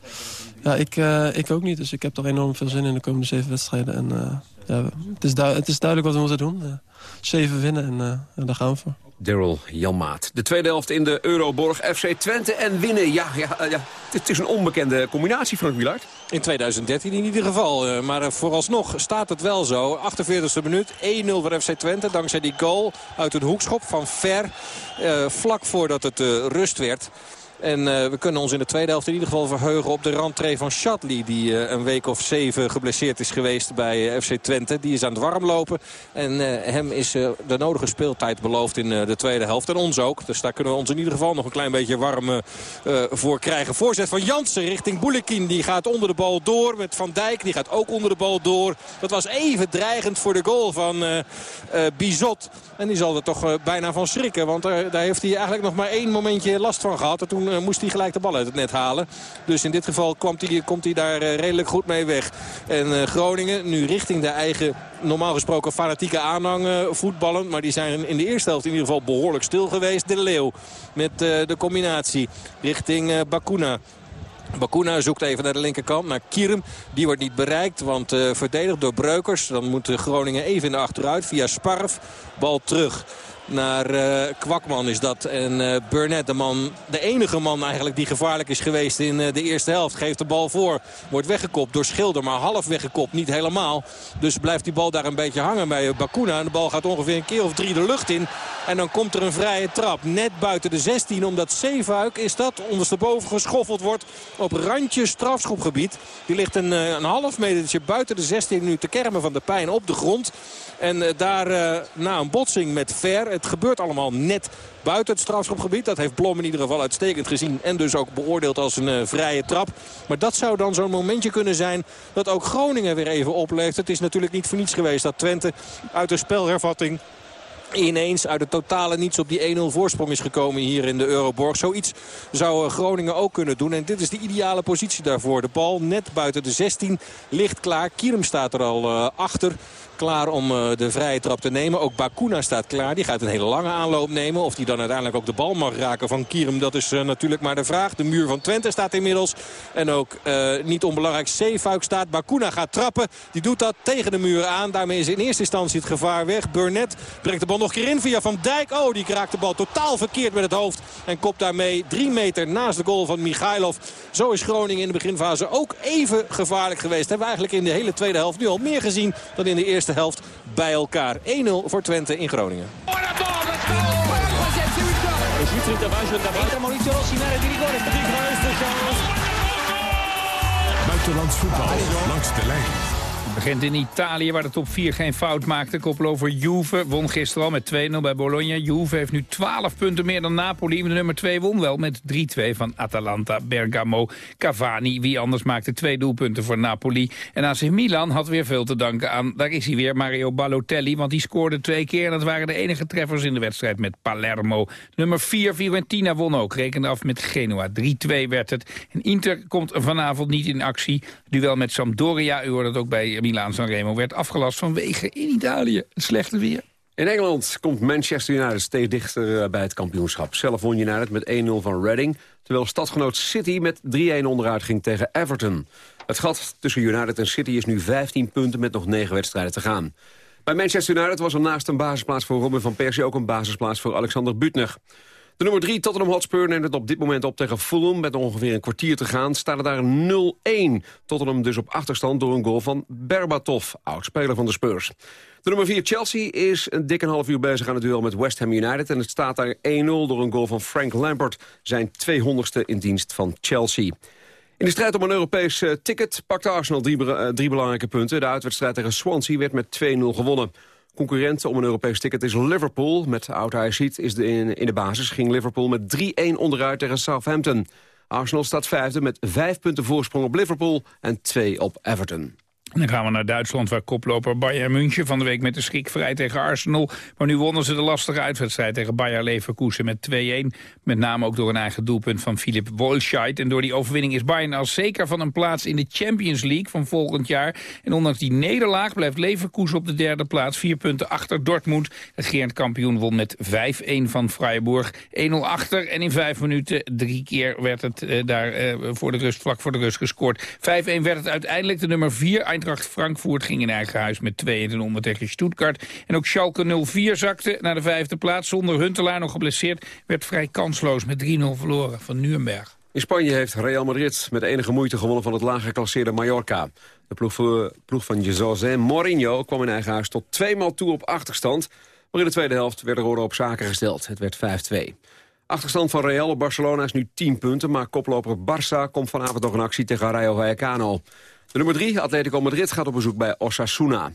ja, ik, ik ook niet. Dus ik heb toch enorm veel zin in de komende zeven wedstrijden. En, ja, het, is het is duidelijk wat we moeten doen zeven winnen en uh, daar gaan we voor. Daryl Janmaat. De tweede helft in de Euroborg. FC Twente en winnen. Ja, ja, ja. Het is een onbekende combinatie, Frank Wielaert. In 2013 in ieder geval. Uh, maar vooralsnog staat het wel zo. 48e minuut. 1-0 voor FC Twente. Dankzij die goal uit een hoekschop van Ver. Uh, vlak voordat het rust werd. En we kunnen ons in de tweede helft in ieder geval verheugen op de rentree van Shatley. Die een week of zeven geblesseerd is geweest bij FC Twente. Die is aan het warm lopen. En hem is de nodige speeltijd beloofd in de tweede helft. En ons ook. Dus daar kunnen we ons in ieder geval nog een klein beetje warm voor krijgen. Voorzet van Jansen richting Boulekin. Die gaat onder de bal door met Van Dijk. Die gaat ook onder de bal door. Dat was even dreigend voor de goal van Bizot. En die zal er toch bijna van schrikken. Want daar heeft hij eigenlijk nog maar één momentje last van gehad. En toen moest hij gelijk de bal uit het net halen. Dus in dit geval komt hij, komt hij daar redelijk goed mee weg. En Groningen nu richting de eigen normaal gesproken fanatieke aanhang voetballen. Maar die zijn in de eerste helft in ieder geval behoorlijk stil geweest. De Leeuw met de combinatie richting Bakuna. Bakuna zoekt even naar de linkerkant, naar Kierum. Die wordt niet bereikt, want verdedigd door Breukers. Dan moet Groningen even in de achteruit via Sparf. Bal terug naar uh, Kwakman is dat. En uh, Burnett, de, man, de enige man eigenlijk die gevaarlijk is geweest in uh, de eerste helft. Geeft de bal voor. Wordt weggekopt door Schilder, maar half weggekopt. Niet helemaal. Dus blijft die bal daar een beetje hangen bij Bakuna. En de bal gaat ongeveer een keer of drie de lucht in. En dan komt er een vrije trap. Net buiten de 16. Omdat Zeefuik is dat ondersteboven geschoffeld wordt op randje strafschopgebied. Die ligt een, een half metertje buiten de 16 nu te kermen van de pijn op de grond. En daar na een botsing met Ver het gebeurt allemaal net buiten het strafschopgebied. Dat heeft Blom in ieder geval uitstekend gezien. En dus ook beoordeeld als een uh, vrije trap. Maar dat zou dan zo'n momentje kunnen zijn dat ook Groningen weer even opleeft. Het is natuurlijk niet voor niets geweest dat Twente uit de spelhervatting ineens uit het totale niets op die 1-0 voorsprong is gekomen hier in de Euroborg. Zoiets zou eh, Groningen ook kunnen doen. En dit is de ideale positie daarvoor. De bal net buiten de 16 ligt klaar. Kierm staat er al uh, achter klaar om uh, de vrije trap te nemen. Ook Bakuna staat klaar. Die gaat een hele lange aanloop nemen. Of die dan uiteindelijk ook de bal mag raken van Kierum. Dat is uh, natuurlijk maar de vraag. De muur van Twente staat inmiddels. En ook uh, niet onbelangrijk Zeefuik staat. Bakuna gaat trappen. Die doet dat tegen de muur aan. Daarmee is in eerste instantie het gevaar weg. Burnett brengt de bal nog een keer in via Van Dijk. Oh, die raakt de bal totaal verkeerd met het hoofd. En kopt daarmee drie meter naast de goal van Michailov. Zo is Groningen in de beginfase ook even gevaarlijk geweest. Hebben we eigenlijk in de hele tweede helft nu al meer gezien dan in de eerste helft bij elkaar. 1-0 voor Twente in Groningen. Buitenlands voetbal langs de lijn. Het begint in Italië, waar de top 4 geen fout maakte. Koplover Juve won gisteren al met 2-0 bij Bologna. Juve heeft nu 12 punten meer dan Napoli. De nummer 2 won wel met 3-2 van Atalanta Bergamo. Cavani, wie anders maakte twee doelpunten voor Napoli. En AC Milan had weer veel te danken aan, daar is hij weer, Mario Balotelli. Want die scoorde twee keer en dat waren de enige treffers in de wedstrijd met Palermo. Nummer 4, Fiorentina, won ook. Rekende af met Genoa. 3-2 werd het. En Inter komt vanavond niet in actie. Duel met Sampdoria, u hoort het ook bij Milaan Sanremo werd afgelast vanwege in Italië het slechte weer. In Engeland komt Manchester United steeds dichter eh, bij het kampioenschap. Zelf won United met 1-0 van Reading, terwijl stadgenoot City met 3-1 onderuit ging tegen Everton. Het gat tussen United en City is nu 15 punten met nog 9 wedstrijden te gaan. Bij Manchester United was er naast een basisplaats voor Robin van Persie ook een basisplaats voor Alexander Butner. De nummer 3, Tottenham Hotspur, neemt het op dit moment op tegen Fulham. Met ongeveer een kwartier te gaan staat er daar 0-1. Tottenham dus op achterstand door een goal van Berbatov, oud-speler van de Spurs. De nummer 4, Chelsea, is een dikke half uur bezig aan het duel met West Ham United. En het staat daar 1-0 door een goal van Frank Lampard, zijn 200ste in dienst van Chelsea. In de strijd om een Europees uh, ticket pakte Arsenal uh, drie belangrijke punten. De uitwedstrijd tegen Swansea werd met 2-0 gewonnen. Concurrent om een Europees ticket is Liverpool. Met oud ziet is de in, in de basis ging Liverpool met 3-1 onderuit tegen Southampton. Arsenal staat vijfde met vijf punten voorsprong op Liverpool en twee op Everton. Dan gaan we naar Duitsland, waar koploper Bayern München van de week met de schrik vrij tegen Arsenal. Maar nu wonnen ze de lastige uitwedstrijd tegen Bayer Leverkusen met 2-1. Met name ook door een eigen doelpunt van Philip Wolscheid. En door die overwinning is Bayern al zeker van een plaats in de Champions League van volgend jaar. En ondanks die nederlaag blijft Leverkusen op de derde plaats. Vier punten achter Dortmund. Het gerend kampioen won met 5-1 van Freiburg. 1-0 achter en in vijf minuten drie keer werd het uh, daar uh, voor de rust, vlak voor de rust gescoord. 5-1 werd het uiteindelijk de nummer 4 Eintracht Frankfurt ging in eigen huis met 2-1 onder tegen Stuttgart. En ook Schalke 04 zakte naar de vijfde plaats. Zonder Huntelaar nog geblesseerd werd vrij kansloos met 3-0 verloren van Nuremberg. In Spanje heeft Real Madrid met enige moeite gewonnen van het lager geclasseerde Mallorca. De ploeg, van José Mourinho kwam in eigen huis tot tweemaal toe op achterstand. Maar in de tweede helft werden er op zaken gesteld. Het werd 5-2. Achterstand van Real op Barcelona is nu 10 punten... maar koploper Barça komt vanavond nog een actie tegen Rayo Vallecano. De nummer 3, Atletico Madrid, gaat op bezoek bij Osasuna.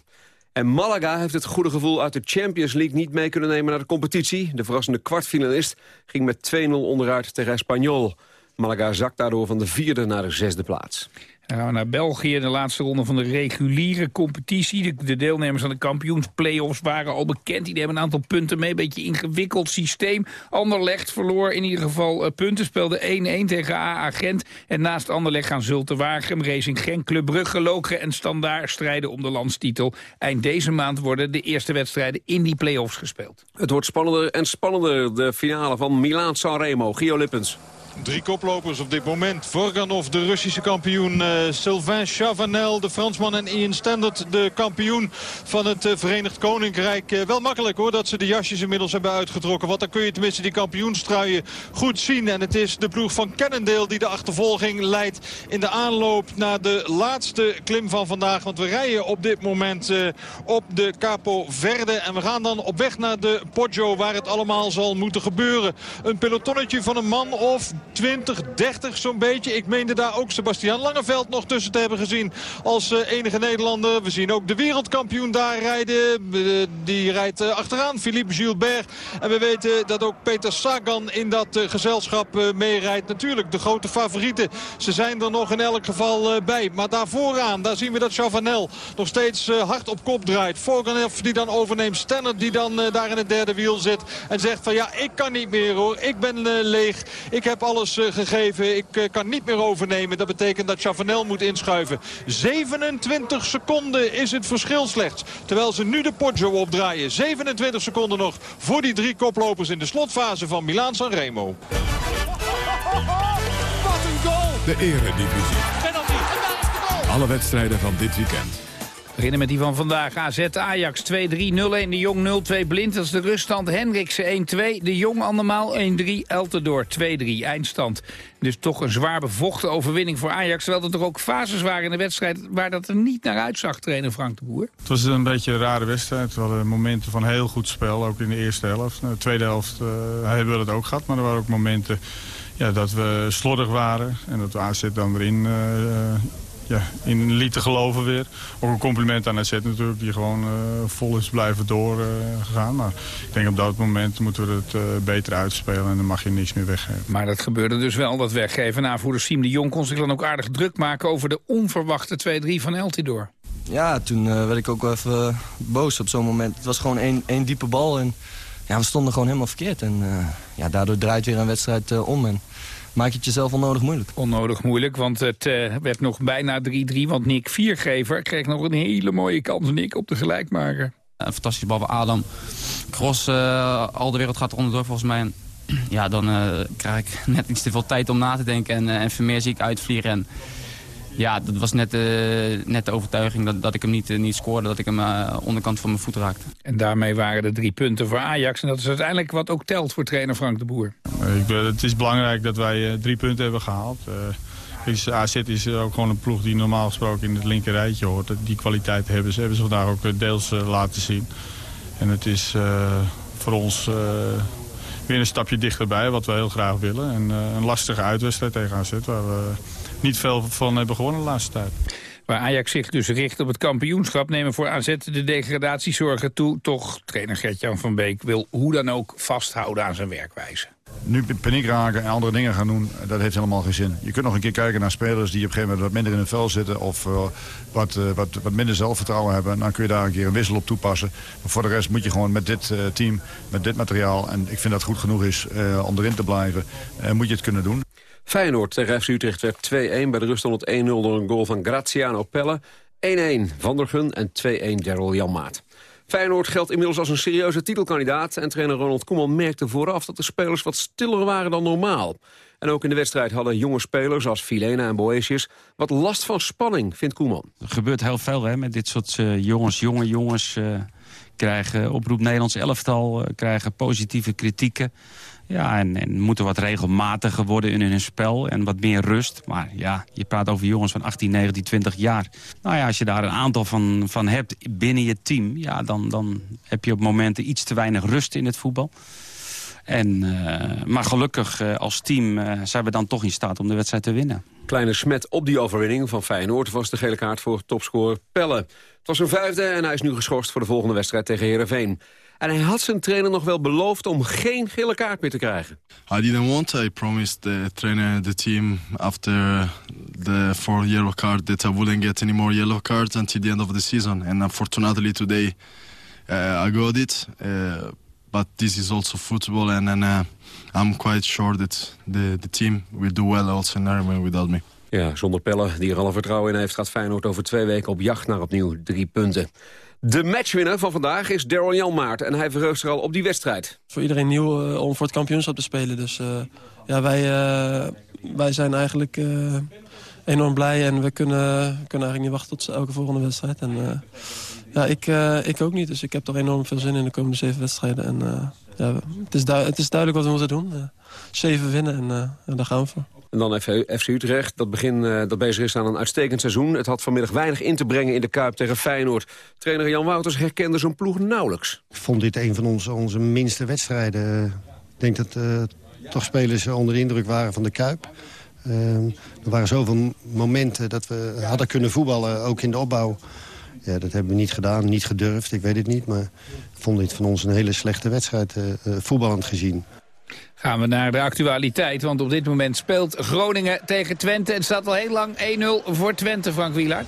En Malaga heeft het goede gevoel uit de Champions League niet mee kunnen nemen naar de competitie. De verrassende kwartfinalist ging met 2-0 onderuit tegen Espanyol. Malaga zakt daardoor van de vierde naar de zesde plaats. Dan gaan we naar België, de laatste ronde van de reguliere competitie. De, de deelnemers aan de kampioensplayoffs waren al bekend. Die nemen een aantal punten mee, een beetje ingewikkeld systeem. Anderlecht verloor in ieder geval uh, punten, speelde 1-1 tegen AA Gent. En naast Anderlecht gaan Zulte Waregem, Racing Genk, Club Brugge, Lokeren en Standaard strijden om de landstitel. Eind deze maand worden de eerste wedstrijden in die playoffs gespeeld. Het wordt spannender en spannender, de finale van Milaan-Sanremo. Gio Lippens. Drie koplopers op dit moment. Vorganov, de Russische kampioen. Uh, Sylvain Chavanel, de Fransman. En Ian Standard, de kampioen van het uh, Verenigd Koninkrijk. Uh, wel makkelijk hoor dat ze de jasjes inmiddels hebben uitgetrokken. Want dan kun je tenminste die kampioenstruien goed zien. En het is de ploeg van Cannondale die de achtervolging leidt in de aanloop naar de laatste klim van vandaag. Want we rijden op dit moment op de Capo Verde. En we gaan dan op weg naar de Poggio waar het allemaal zal moeten gebeuren. Een pelotonnetje van een man of 20, 30 zo'n beetje. Ik meende daar ook Sebastian Langeveld nog tussen te hebben gezien als uh, enige Nederlander. We zien ook de wereldkampioen daar rijden. Uh, die rijdt uh, achteraan, Philippe Gilbert. En we weten dat ook Peter Sagan in dat gezelschap meerijdt. Natuurlijk de grote favorieten. Ze zijn er nog in elk geval bij. Maar daar vooraan, daar zien we dat Chavanel nog steeds hard op kop draait. Forganov die dan overneemt. Stenner die dan daar in het derde wiel zit. En zegt van ja, ik kan niet meer hoor. Ik ben leeg. Ik heb al alles uh, gegeven. Ik uh, kan niet meer overnemen. Dat betekent dat Chavanel moet inschuiven. 27 seconden is het verschil slechts. Terwijl ze nu de Poggio opdraaien. 27 seconden nog voor die drie koplopers in de slotfase van Milaan-San Remo. Wat een goal! De eredivisie. Penalty. Alle wedstrijden van dit weekend. Beginnen met die van vandaag. AZ Ajax 2-3, 0-1 De Jong 0-2 Blind. Dat is de ruststand. Hendrikse 1-2. De Jong andermaal 1-3. Eltendoor 2-3. Eindstand. Dus toch een zwaar bevochten overwinning voor Ajax. Terwijl er toch ook fases waren in de wedstrijd waar dat er niet naar uitzag, trainer Frank de Boer. Het was een beetje een rare wedstrijd. We hadden momenten van heel goed spel, ook in de eerste helft. De tweede helft uh, hebben we dat ook gehad, maar er waren ook momenten ja, dat we slordig waren. En dat we AZ dan erin ja, in lieten geloven weer. Ook een compliment aan AZ natuurlijk, die gewoon uh, vol is blijven doorgegaan. Uh, maar ik denk op dat moment moeten we het uh, beter uitspelen en dan mag je niks meer weggeven. Maar dat gebeurde dus wel, dat weggeven. Aanvoerder Siem de Jong kon zich dan ook aardig druk maken over de onverwachte 2-3 van Eltidoor. Ja, toen werd ik ook wel even boos op zo'n moment. Het was gewoon één, één diepe bal en ja, we stonden gewoon helemaal verkeerd. En ja, daardoor draait weer een wedstrijd om. En, maak je het jezelf onnodig moeilijk. Onnodig moeilijk, want het uh, werd nog bijna 3-3. Want Nick Viergever kreeg nog een hele mooie kans, Nick, op de gelijkmaker. Een fantastische bal van Adam. Cross, uh, al de wereld gaat er onderdoor volgens mij. En, ja, dan uh, krijg ik net iets te veel tijd om na te denken. En, en Vermeer zie ik uitvliegen. En ja, dat was net, uh, net de overtuiging dat, dat ik hem niet, uh, niet scoorde. Dat ik hem uh, onderkant van mijn voet raakte. En daarmee waren de drie punten voor Ajax. En dat is uiteindelijk wat ook telt voor trainer Frank de Boer. Ik, het is belangrijk dat wij drie punten hebben gehaald. Is, AZ is ook gewoon een ploeg die normaal gesproken in het linker rijtje hoort. Die kwaliteit hebben ze. Hebben ze vandaag ook deels laten zien. En het is voor ons weer een stapje dichterbij, wat we heel graag willen. En een lastige uitwedstrijd tegen AZ, waar we niet veel van hebben gewonnen de laatste tijd. Waar Ajax zich dus richt op het kampioenschap... nemen voor AZ de degradatiezorgen toe. Toch, trainer Gert-Jan van Beek wil hoe dan ook vasthouden aan zijn werkwijze. Nu paniek raken en andere dingen gaan doen, dat heeft helemaal geen zin. Je kunt nog een keer kijken naar spelers die op een gegeven moment wat minder in het vel zitten... of uh, wat, uh, wat, wat minder zelfvertrouwen hebben. En dan kun je daar een keer een wissel op toepassen. Maar voor de rest moet je gewoon met dit uh, team, met dit materiaal... en ik vind dat goed genoeg is om erin te blijven, moet je het kunnen doen. Feyenoord tegen FC Utrecht werd 2-1. Bij de rust stond het 1-0 door een goal van Graziano Pelle. 1-1 Van der Gun en 2-1 Daryl Janmaat. Feyenoord geldt inmiddels als een serieuze titelkandidaat... en trainer Ronald Koeman merkte vooraf dat de spelers wat stiller waren dan normaal. En ook in de wedstrijd hadden jonge spelers als Filena en Boetius... wat last van spanning, vindt Koeman. Er gebeurt heel veel hè, met dit soort uh, jongens, jonge jongens... Uh, krijgen oproep Nederlands elftal, uh, krijgen positieve kritieken... Ja, en, en moeten wat regelmatiger worden in hun spel en wat meer rust. Maar ja, je praat over jongens van 18, 19, 20 jaar. Nou ja, als je daar een aantal van, van hebt binnen je team... Ja, dan, dan heb je op momenten iets te weinig rust in het voetbal. En, eh, maar gelukkig eh, als team eh, zijn we dan toch in staat om de wedstrijd te winnen. Kleine smet op die overwinning van Feyenoord was de gele kaart voor topscorer Pelle. Het was een vijfde en hij is nu geschorst voor de volgende wedstrijd tegen Heerenveen. En hij had zijn trainer nog wel beloofd om geen gele kaart meer te krijgen. I didn't want. I promised the trainer, the team, after the four yellow card, that I wouldn't get any more yellow cards until the end of the season. And unfortunately today, uh, I got it. Uh, but this is also football, and, and uh, I'm quite sure that the the team will do well also in Ireland without me. Ja, zonder Pelle, die er alle vertrouwen in heeft... gaat Feyenoord over twee weken op jacht naar opnieuw drie punten. De matchwinner van vandaag is Daryl Janmaart. En hij verheugt zich al op die wedstrijd. Voor iedereen nieuw eh, om voor het kampioenschap te spelen. Dus eh, ja, wij, eh, wij zijn eigenlijk enorm blij. En we kunnen, kunnen eigenlijk niet wachten tot elke volgende wedstrijd. En, ja, ik, ik ook niet. Dus ik heb er enorm veel zin in de komende zeven wedstrijden. En ja, het, is het is duidelijk wat we moeten doen. Zeven winnen en, en daar gaan we voor. En dan FC, Utrecht, dat, begin, eh, dat bezig is aan een uitstekend seizoen. Het had vanmiddag weinig in te brengen in de Kuip tegen Feyenoord. Trainer Jan Wouters herkende zijn ploeg nauwelijks. Ik vond dit een van onze, onze minste wedstrijden. Ik denk dat eh, toch spelers onder de indruk waren van de Kuip. Eh, er waren zoveel momenten dat we hadden kunnen voetballen, ook in de opbouw. Ja, dat hebben we niet gedaan, niet gedurfd, ik weet het niet. Maar ik vond dit van ons een hele slechte wedstrijd, eh, voetballend gezien. Gaan we naar de actualiteit, want op dit moment speelt Groningen tegen Twente. Het staat al heel lang 1-0 voor Twente, Frank Wielaert.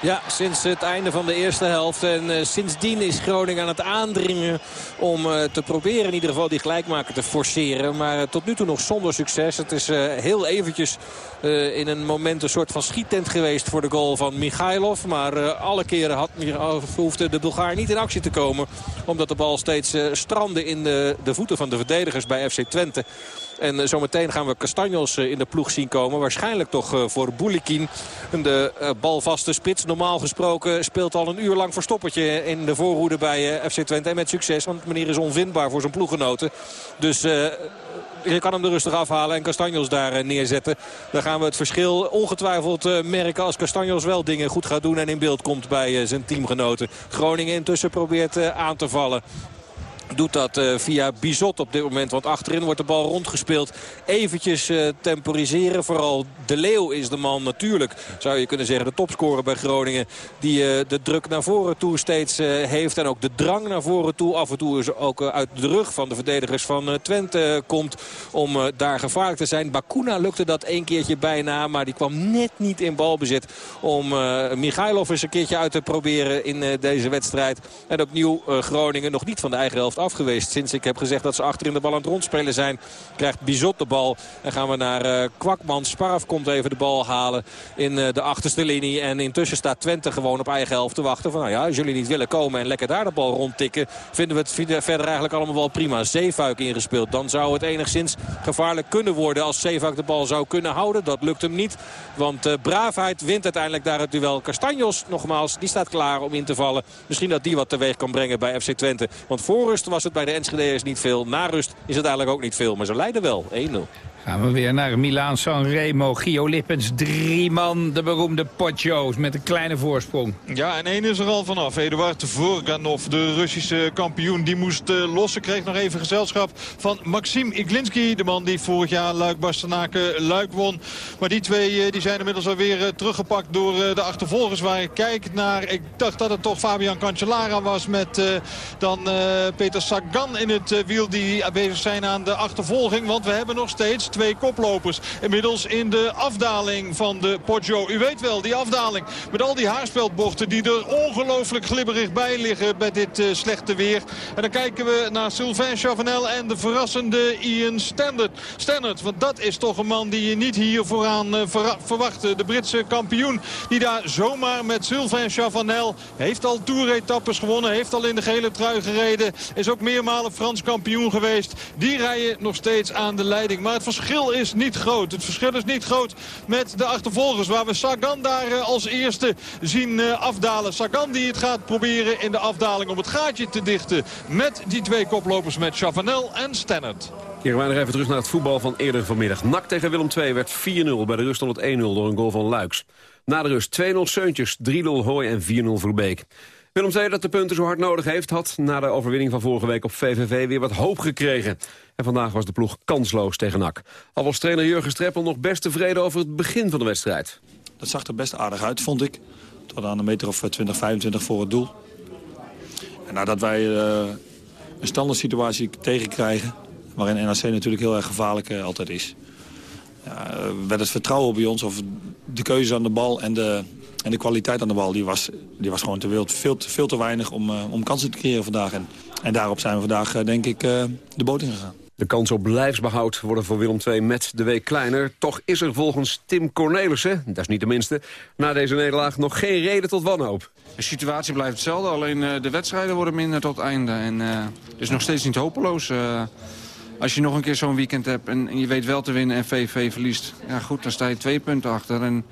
Ja, sinds het einde van de eerste helft. En eh, sindsdien is Groningen aan het aandringen om eh, te proberen in ieder geval die gelijkmaker te forceren. Maar eh, tot nu toe nog zonder succes. Het is heel eventjes in een moment een soort van schiettent geweest voor de goal van Michailov. Maar alle keren had, hoefde de Bulgaar niet in actie te komen. Omdat de bal steeds strandde in de, de voeten van de verdedigers bij FC Twente. En eh, zometeen gaan we Castanjos eh, in de ploeg zien komen. Waarschijnlijk toch eh, voor Boulikin. De balvaste spits. Normaal gesproken speelt al een uur lang verstoppertje in de voorhoede bij FC Twente. En met succes, want meneer is onvindbaar voor zijn ploeggenoten. Dus... je kan hem er rustig afhalen en Castanjos daar neerzetten. Dan gaan we het verschil ongetwijfeld merken als Castanjos wel dingen goed gaat doen en in beeld komt bij zijn teamgenoten. Groningen intussen probeert aan te vallen doet dat eh, via Bizot op dit moment. Want achterin wordt de bal rondgespeeld. Eventjes eh, temporiseren. Vooral De Leeuw is de man natuurlijk, zou je kunnen zeggen, de topscorer bij Groningen. Die eh, de druk naar voren toe steeds heeft. En ook de drang naar voren toe. Af en toe is ook uit de rug van de verdedigers van Twente komt. Om daar gevaarlijk te zijn. Bakuna lukte dat één keertje bijna. Maar die kwam net niet in balbezit. Om Michailov eens een keertje uit te proberen in deze wedstrijd. En opnieuw Groningen nog niet van de eigen helft af geweest. Sinds ik heb gezegd dat ze achterin de bal aan het rondspelen zijn. Krijgt Bizot de bal. En gaan we naar eh, Kwakman. Sparf komt even de bal halen in eh, de achterste linie. En intussen staat Twente gewoon op eigen helft te wachten. Van nou ja, als jullie niet willen komen en lekker daar de bal rondtikken. Vinden we het verder eigenlijk allemaal wel prima. Zeefuik ingespeeld. Dan zou het enigszins gevaarlijk kunnen worden als Zeefuik de bal zou kunnen houden. Dat lukt hem niet. Want eh, Braafheid wint uiteindelijk daar het duel. Castanjos nogmaals, die staat klaar om in te vallen. Misschien dat die wat teweeg kan brengen bij FC Twente. Want voor rust was het bij de Enschede'ers niet veel. Na rust is het eigenlijk ook niet veel. Maar ze leiden wel 1-0. Gaan we weer naar Milaan Sanremo. Gio Lippens, drie man, de beroemde Potjo's met een kleine voorsprong. Ja, en één is er al vanaf. Eduard Vorganov, de Russische kampioen, die moest eh, lossen. Kreeg nog even gezelschap van Maxim Iglinski. De man die vorig jaar Luik Bastenaken Luik won. Maar die twee eh, die zijn inmiddels alweer eh, teruggepakt door de achtervolgers. Waar ik kijk naar, ik dacht dat het toch Fabian Cancellara was. Met dan Peter Sagan in het wiel die bezig zijn aan de achtervolging. Want we hebben nog steeds twee koplopers. Inmiddels in de afdaling van de Poggio. U weet wel, die afdaling met al die haarspeldbochten die er ongelooflijk glibberig bij liggen bij dit eh, slechte weer. En dan kijken we naar Sylvain Chavanel en de verrassende Ian Standard. Standard, want dat is toch een man die je niet hier vooraan eh, verra- verwachtte. De Britse kampioen die daar zomaar met Sylvain Chavanel heeft al toeretappes gewonnen. Heeft al in de gele trui gereden. Is ook meermalen Frans kampioen geweest. Die rijden nog steeds aan de leiding. Maar het verschil is niet groot. Het verschil is niet groot met de achtervolgers. Waar we Sagan daar eh, als eerste zien eh, afdalen. Sagan die het gaat proberen in de afdaling om het gaatje te dichten. Met die twee koplopers met Chavanel en Stannard. Keren wij nog even terug naar het voetbal van eerder vanmiddag. NAC tegen Willem II werd 4-0. Bij de rust stond het 1-0 door een goal van Luiks. Na de rust 2-0 Seuntjes, 3-0 Hooi en 4-0 Verbeek. Willem II dat de punten zo hard nodig heeft... had na de overwinning van vorige week op VVV weer wat hoop gekregen. En vandaag was de ploeg kansloos tegen NAC. Al was trainer Jurgen Streppel nog best tevreden over het begin van de wedstrijd. Dat zag er best aardig uit, vond ik. Tot aan een meter of 20, 25 voor het doel. En nadat wij uh, een standaard situatie tegenkrijgen... waarin NAC natuurlijk heel erg gevaarlijk uh, altijd is... Ja, werd het vertrouwen bij ons, of de keuze aan de bal en de, en de kwaliteit aan de bal... die was, die was gewoon te wild. Veel, veel te weinig om, om kansen te creëren vandaag. En, en daarop zijn we vandaag, denk ik, de boot ingegaan. De kans op lijfsbehoud worden voor Willem II met de week kleiner. Toch is er volgens Tim Cornelissen, dat is niet de minste... na deze nederlaag nog geen reden tot wanhoop. De situatie blijft hetzelfde, alleen de wedstrijden worden minder tot einde. En uh, het is nog steeds niet hopeloos. Uh, als je nog een keer zo'n weekend hebt en, en, je weet wel te winnen en VV verliest... ja goed, dan sta je twee punten achter. En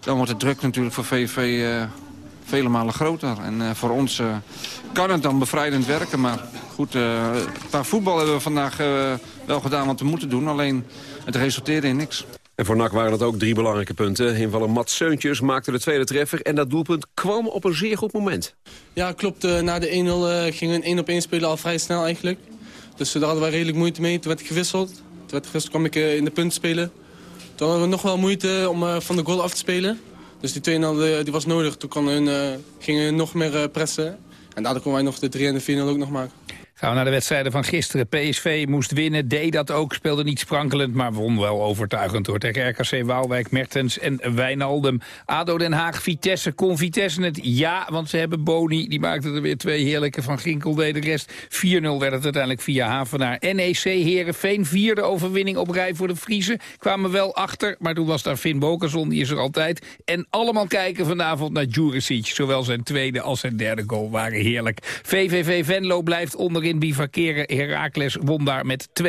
dan wordt de druk natuurlijk voor VV vele malen groter. En voor ons kan het dan bevrijdend werken, maar goed, uh, qua voetbal hebben we vandaag uh, wel gedaan wat we moeten doen. Alleen het resulteerde in niks. En voor NAC waren dat ook drie belangrijke punten. Invaller Mats Seuntjes maakte de tweede treffer... en dat doelpunt kwam op een zeer goed moment. Ja, klopt. Na de 1-0 uh, gingen we een 1-op-1 spelen al vrij snel eigenlijk. Dus daar hadden wij redelijk moeite mee. Toen werd gewisseld. Toen werd gewisseld kwam ik in de punt spelen. Toen hadden we nog wel moeite om van de goal af te spelen. Dus die 2-0 die was nodig. Toen hun, gingen hun nog meer pressen. En daardoor konden wij nog de 3 en de 4-0 ook nog maken. Gaan we naar de wedstrijden van gisteren. PSV moest winnen, deed dat ook, speelde niet sprankelend... maar won wel overtuigend door tegen RKC Waalwijk, Mertens en Wijnaldum. ADO Den Haag, Vitesse, kon Vitesse het? Ja, want ze hebben Boni, die maakte er weer twee heerlijke. Van Ginkel deed de rest. 4-0 werd het uiteindelijk via Havenaar. NEC, Herenveen, vierde overwinning op rij voor de Friese. Kwamen wel achter, maar toen was daar Finn Bokerson, die is er altijd. En allemaal kijken vanavond naar Juricic. Zowel zijn tweede als zijn derde goal waren heerlijk. VVV Venlo blijft onderin in bivakeren. Heracles won daar met 2-0.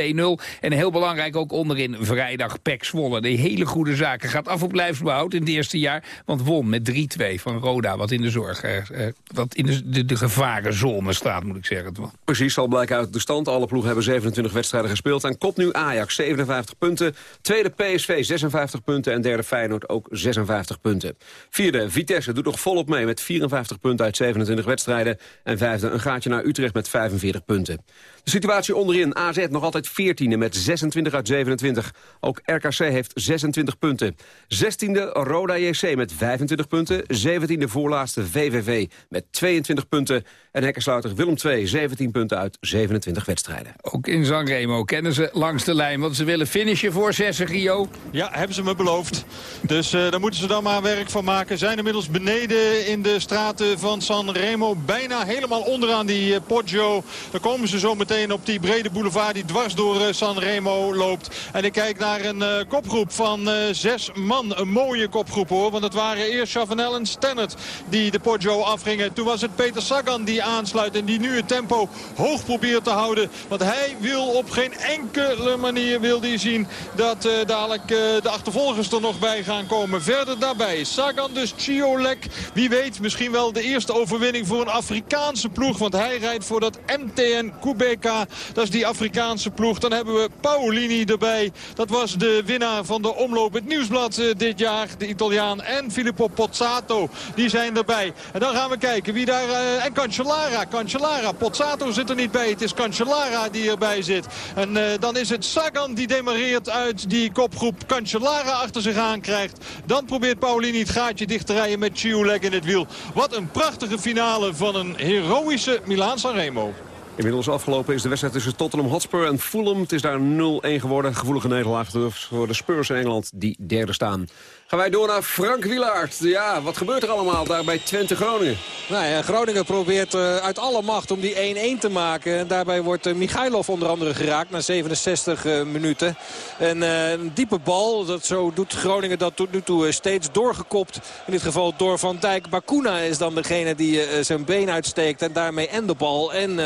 En heel belangrijk ook onderin vrijdag Pek Zwolle. De hele goede zaken gaat af op lijfsbehoud in het eerste jaar. Want won met 3-2 van Roda, wat in de zorg, eh, eh, wat in de, de, de gevarenzone staat, moet ik zeggen. Precies, zal blijken uit de stand. Alle ploegen hebben 27 wedstrijden gespeeld. En kop nu Ajax, 57 punten. Tweede PSV, 56 punten. En derde Feyenoord ook 56 punten. Vierde Vitesse doet nog volop mee met 54 punten uit 27 wedstrijden. En vijfde een gaatje naar Utrecht met 45 punten punten. De situatie onderin. AZ nog altijd 14e met 26 uit 27. Ook RKC heeft 26 punten. 16e Roda JC met 25 punten. 17e voorlaatste VVV met 22 punten. En hekkensluiter Willem II 17 punten uit 27 wedstrijden. Ook in Zanremo kennen ze langs de lijn. Want ze willen finishen voor 6 Rio. Ja, hebben ze me beloofd. Dus uh, daar moeten ze dan maar werk van maken. Zijn inmiddels beneden in de straten van Sanremo. Bijna helemaal onderaan die uh, Poggio. Dan komen ze zo meteen op die brede boulevard die dwars door uh, Sanremo loopt. En ik kijk naar een uh, kopgroep van uh, zes man. Een mooie kopgroep hoor. Want het waren eerst Chavanel en Stennert die de Poggio afgingen. Toen was het Peter Sagan die aansluit en die nu het tempo hoog probeert te houden. Want hij wil op geen enkele manier wil die zien dat dadelijk de achtervolgers er nog bij gaan komen. Verder daarbij Sagan dus Chiolek. Wie weet misschien wel de eerste overwinning voor een Afrikaanse ploeg. Want hij rijdt voor dat MTN Dat is die Afrikaanse ploeg. Dan hebben we Paolini erbij. Dat was de winnaar van de omloop het Nieuwsblad uh, dit jaar. De Italiaan en Filippo Pozzato. Die zijn erbij. En dan gaan we kijken wie daar... Uh, en Cancellara. Cancellara. Pozzato zit er niet bij. Het is Cancellara die erbij zit. En uh, dan is het Sagan die demareert uit die kopgroep. Cancellara achter zich aan krijgt. Dan probeert Paolini het gaatje dicht te rijden met Ciulek in het wiel. Wat een prachtige finale van een heroïsche Milaan Sanremo. Inmiddels afgelopen is de wedstrijd tussen Tottenham Hotspur en Fulham. Het is daar 0-1 geworden. Gevoelige nederlaag voor de Spurs in Engeland die derde staan. Gaan wij door naar Frank Wielaert. Ja, wat gebeurt er allemaal daar bij Twente Groningen? Nou ja, Groningen probeert uh, uit alle macht om die 1-1 te maken. En daarbij wordt uh, Michailov onder andere geraakt na 67 uh, minuten. En een diepe bal, dat zo doet Groningen dat tot nu toe steeds doorgekopt. In dit geval door Van Dijk. Bakuna is dan degene die zijn been uitsteekt en daarmee en de bal en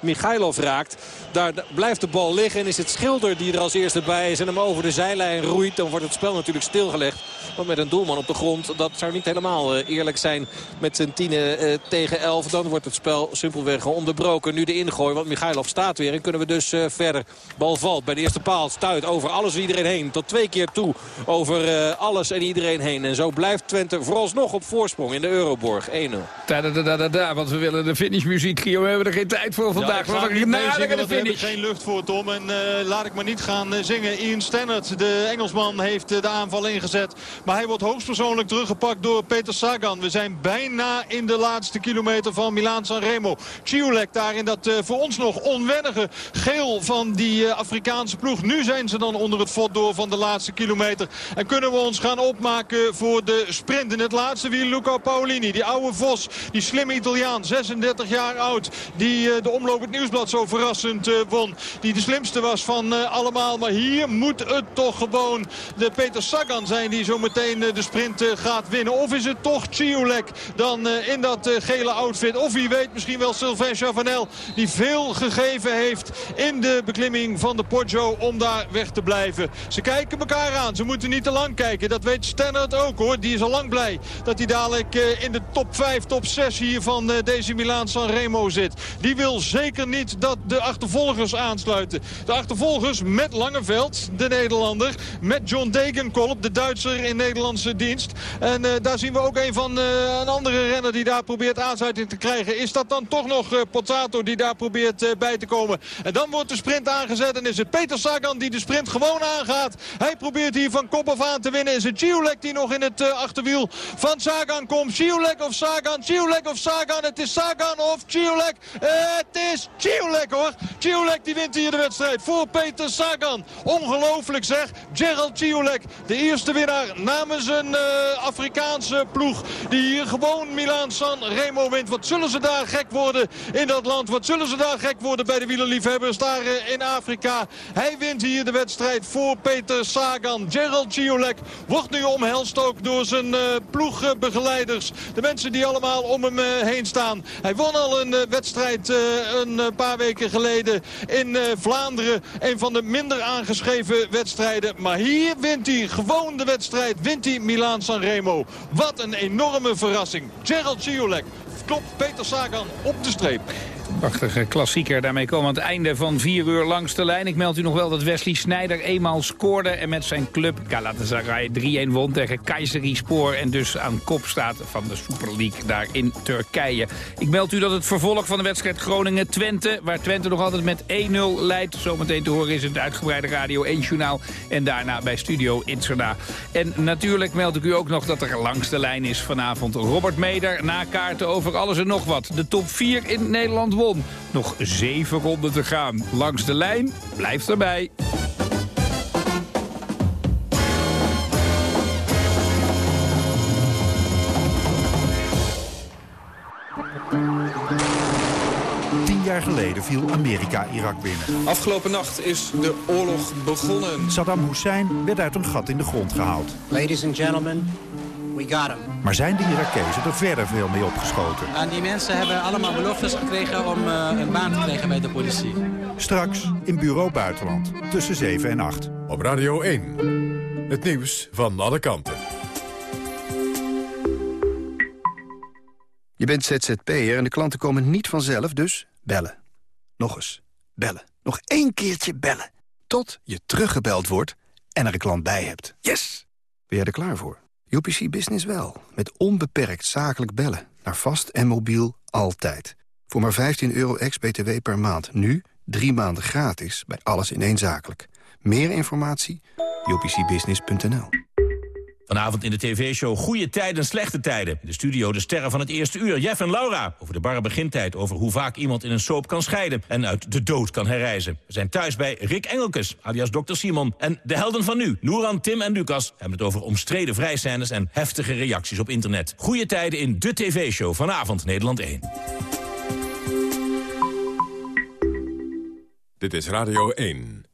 Michailov raakt. Daar blijft de bal liggen en is het Schilder die er als eerste bij is. En hem over de zijlijn roeit. Dan wordt het spel natuurlijk stilgelegd. Want met een doelman op de grond, dat zou niet helemaal eh, eerlijk zijn met zijn tienen eh, tegen 11. Dan wordt het spel simpelweg onderbroken. Nu de ingooi, want Michailov staat weer. En kunnen we dus uh, verder. Bal valt bij de eerste paal. Stuit over alles en iedereen heen. Tot twee keer toe over alles en iedereen heen. En zo blijft Twente vooralsnog op voorsprong in de Euroborg. 1-0. Da, da, da, da, da, want we willen de finishmuziek. We hebben er geen tijd voor vandaag. Ja, ik ga niet de finish. geen lucht voor, Tom. En uh, laat ik maar niet gaan zingen. Ian Stannard, de Engelsman, heeft de aanval ingezet. Maar hij wordt hoogstpersoonlijk teruggepakt door Peter Sagan. We zijn bijna in de laatste kilometer van Milaan-San Remo. Ciulek daar in dat uh, voor ons nog onwennige geel van die uh, Afrikaanse ploeg. Nu zijn ze dan onder het vod door van de laatste kilometer. En kunnen we ons gaan opmaken voor de sprint. In het laatste wiel Luca Paolini, die oude Vos. Die slimme Italiaan, 36 jaar oud. Die uh, de Omloop het Nieuwsblad zo verrassend won. Die de slimste was van allemaal. Maar hier moet het toch gewoon de Peter Sagan zijn die zo meteen de sprint gaat winnen. Of is het toch Ciulek dan in dat gele outfit. Of wie weet misschien wel Sylvain Chavanel. Die veel gegeven heeft in de beklimming van de Poggio om daar weg te blijven. Ze kijken elkaar aan. Ze moeten niet te lang kijken. Dat weet Stannard ook hoor. Die is al lang blij dat hij dadelijk in de top 5, top 6 hier van deze Milaan San Remo zit. Die wil zeker niet dat de achtervolgers aansluiten. De achtervolgers met Langeveld, de Nederlander. Met John Degenkolb, de Duitser in Nederlandse dienst. En uh, daar zien we ook een van uh, een andere renner die daar probeert aansluiting te krijgen. Is dat dan toch nog uh, Pozzato die daar probeert bij te komen? En dan wordt de sprint aangezet en is het Peter Sagan die de sprint gewoon aangaat. Hij probeert hier van kop af aan te winnen. Is het Giulek die nog in het achterwiel van Sagan komt? Giulek of Sagan? Giulek of Sagan? Het is Sagan of Giulek? het is Giulek hoor. Giulek die wint hier de wedstrijd voor Peter Sagan. Ongelooflijk zeg. Gerald Giulek, de eerste winnaar namens een uh, Afrikaanse ploeg. Die hier gewoon Milaan San Remo wint. Wat zullen ze daar gek worden in dat land? Wat zullen ze daar gek worden bij de wielerliefhebbers daar uh, in Afrika? Hij wint hier de wedstrijd voor Peter Sagan. Gerald Giulek wordt nu omhelst ook door zijn uh, ploegbegeleiders. De mensen die allemaal om hem heen staan. Hij won al een wedstrijd een paar weken geleden in Vlaanderen. Een van de minder aangeschreven wedstrijden. Maar hier wint hij gewoon de wedstrijd. Wint hij Milaan San Remo. Wat een enorme verrassing. Gerald Ciolek klopt Peter Sagan op de streep. Prachtige klassieker. Daarmee komen we aan het einde van 4 uur langs de lijn. Ik meld u nog wel dat Wesley Sneijder eenmaal scoorde... en met zijn club Galatasaray 3-1 won tegen Kayserispor... en dus aan kop staat van de Super League daar in Turkije. Ik meld u dat het vervolg van de wedstrijd Groningen-Twente... waar Twente nog altijd met 1-0 leidt. Zometeen te horen is het uitgebreide Radio 1-journaal... en daarna bij Studio Itzerda. En natuurlijk meld ik u ook nog dat er langs de lijn is vanavond Robert Meder... na kaarten over alles en nog wat. De top 4 in Nederland won. Nog zeven ronden te gaan. Langs de lijn, blijf erbij. Tien jaar geleden viel Amerika Irak binnen. Afgelopen nacht is de oorlog begonnen. Saddam Hussein werd uit een gat in de grond gehaald. Ladies and gentlemen, we got him. Maar zijn de Irakezen er verder veel mee opgeschoten? En die mensen hebben allemaal beloftes gekregen om uh, een baan te krijgen bij de politie. Straks in Bureau Buitenland, tussen 7 en 8. Op Radio 1, het nieuws van alle kanten. Je bent ZZP'er en de klanten komen niet vanzelf, dus bellen. Nog eens, bellen. Nog één keertje bellen. Tot je teruggebeld wordt en er een klant bij hebt. Yes! Ben jij er klaar voor? UPC Business wel. Met onbeperkt zakelijk bellen. Naar vast en mobiel altijd. Voor maar 15 euro ex-BTW per maand. Nu drie maanden gratis bij alles in één zakelijk. Meer informatie? upcbusiness.nl Vanavond in de tv-show Goede Tijden, Slechte Tijden. In de studio de sterren van het eerste uur. Jeff en Laura over de barre begintijd. Over hoe vaak iemand in een soap kan scheiden. En uit de dood kan herreizen. We zijn thuis bij Rick Engelkes, alias Dr. Simon. En de helden van nu, Noeran, Tim en Lucas... hebben het over omstreden vrijscènes en heftige reacties op internet. Goede Tijden in de tv-show. Vanavond Nederland 1. Dit is Radio 1.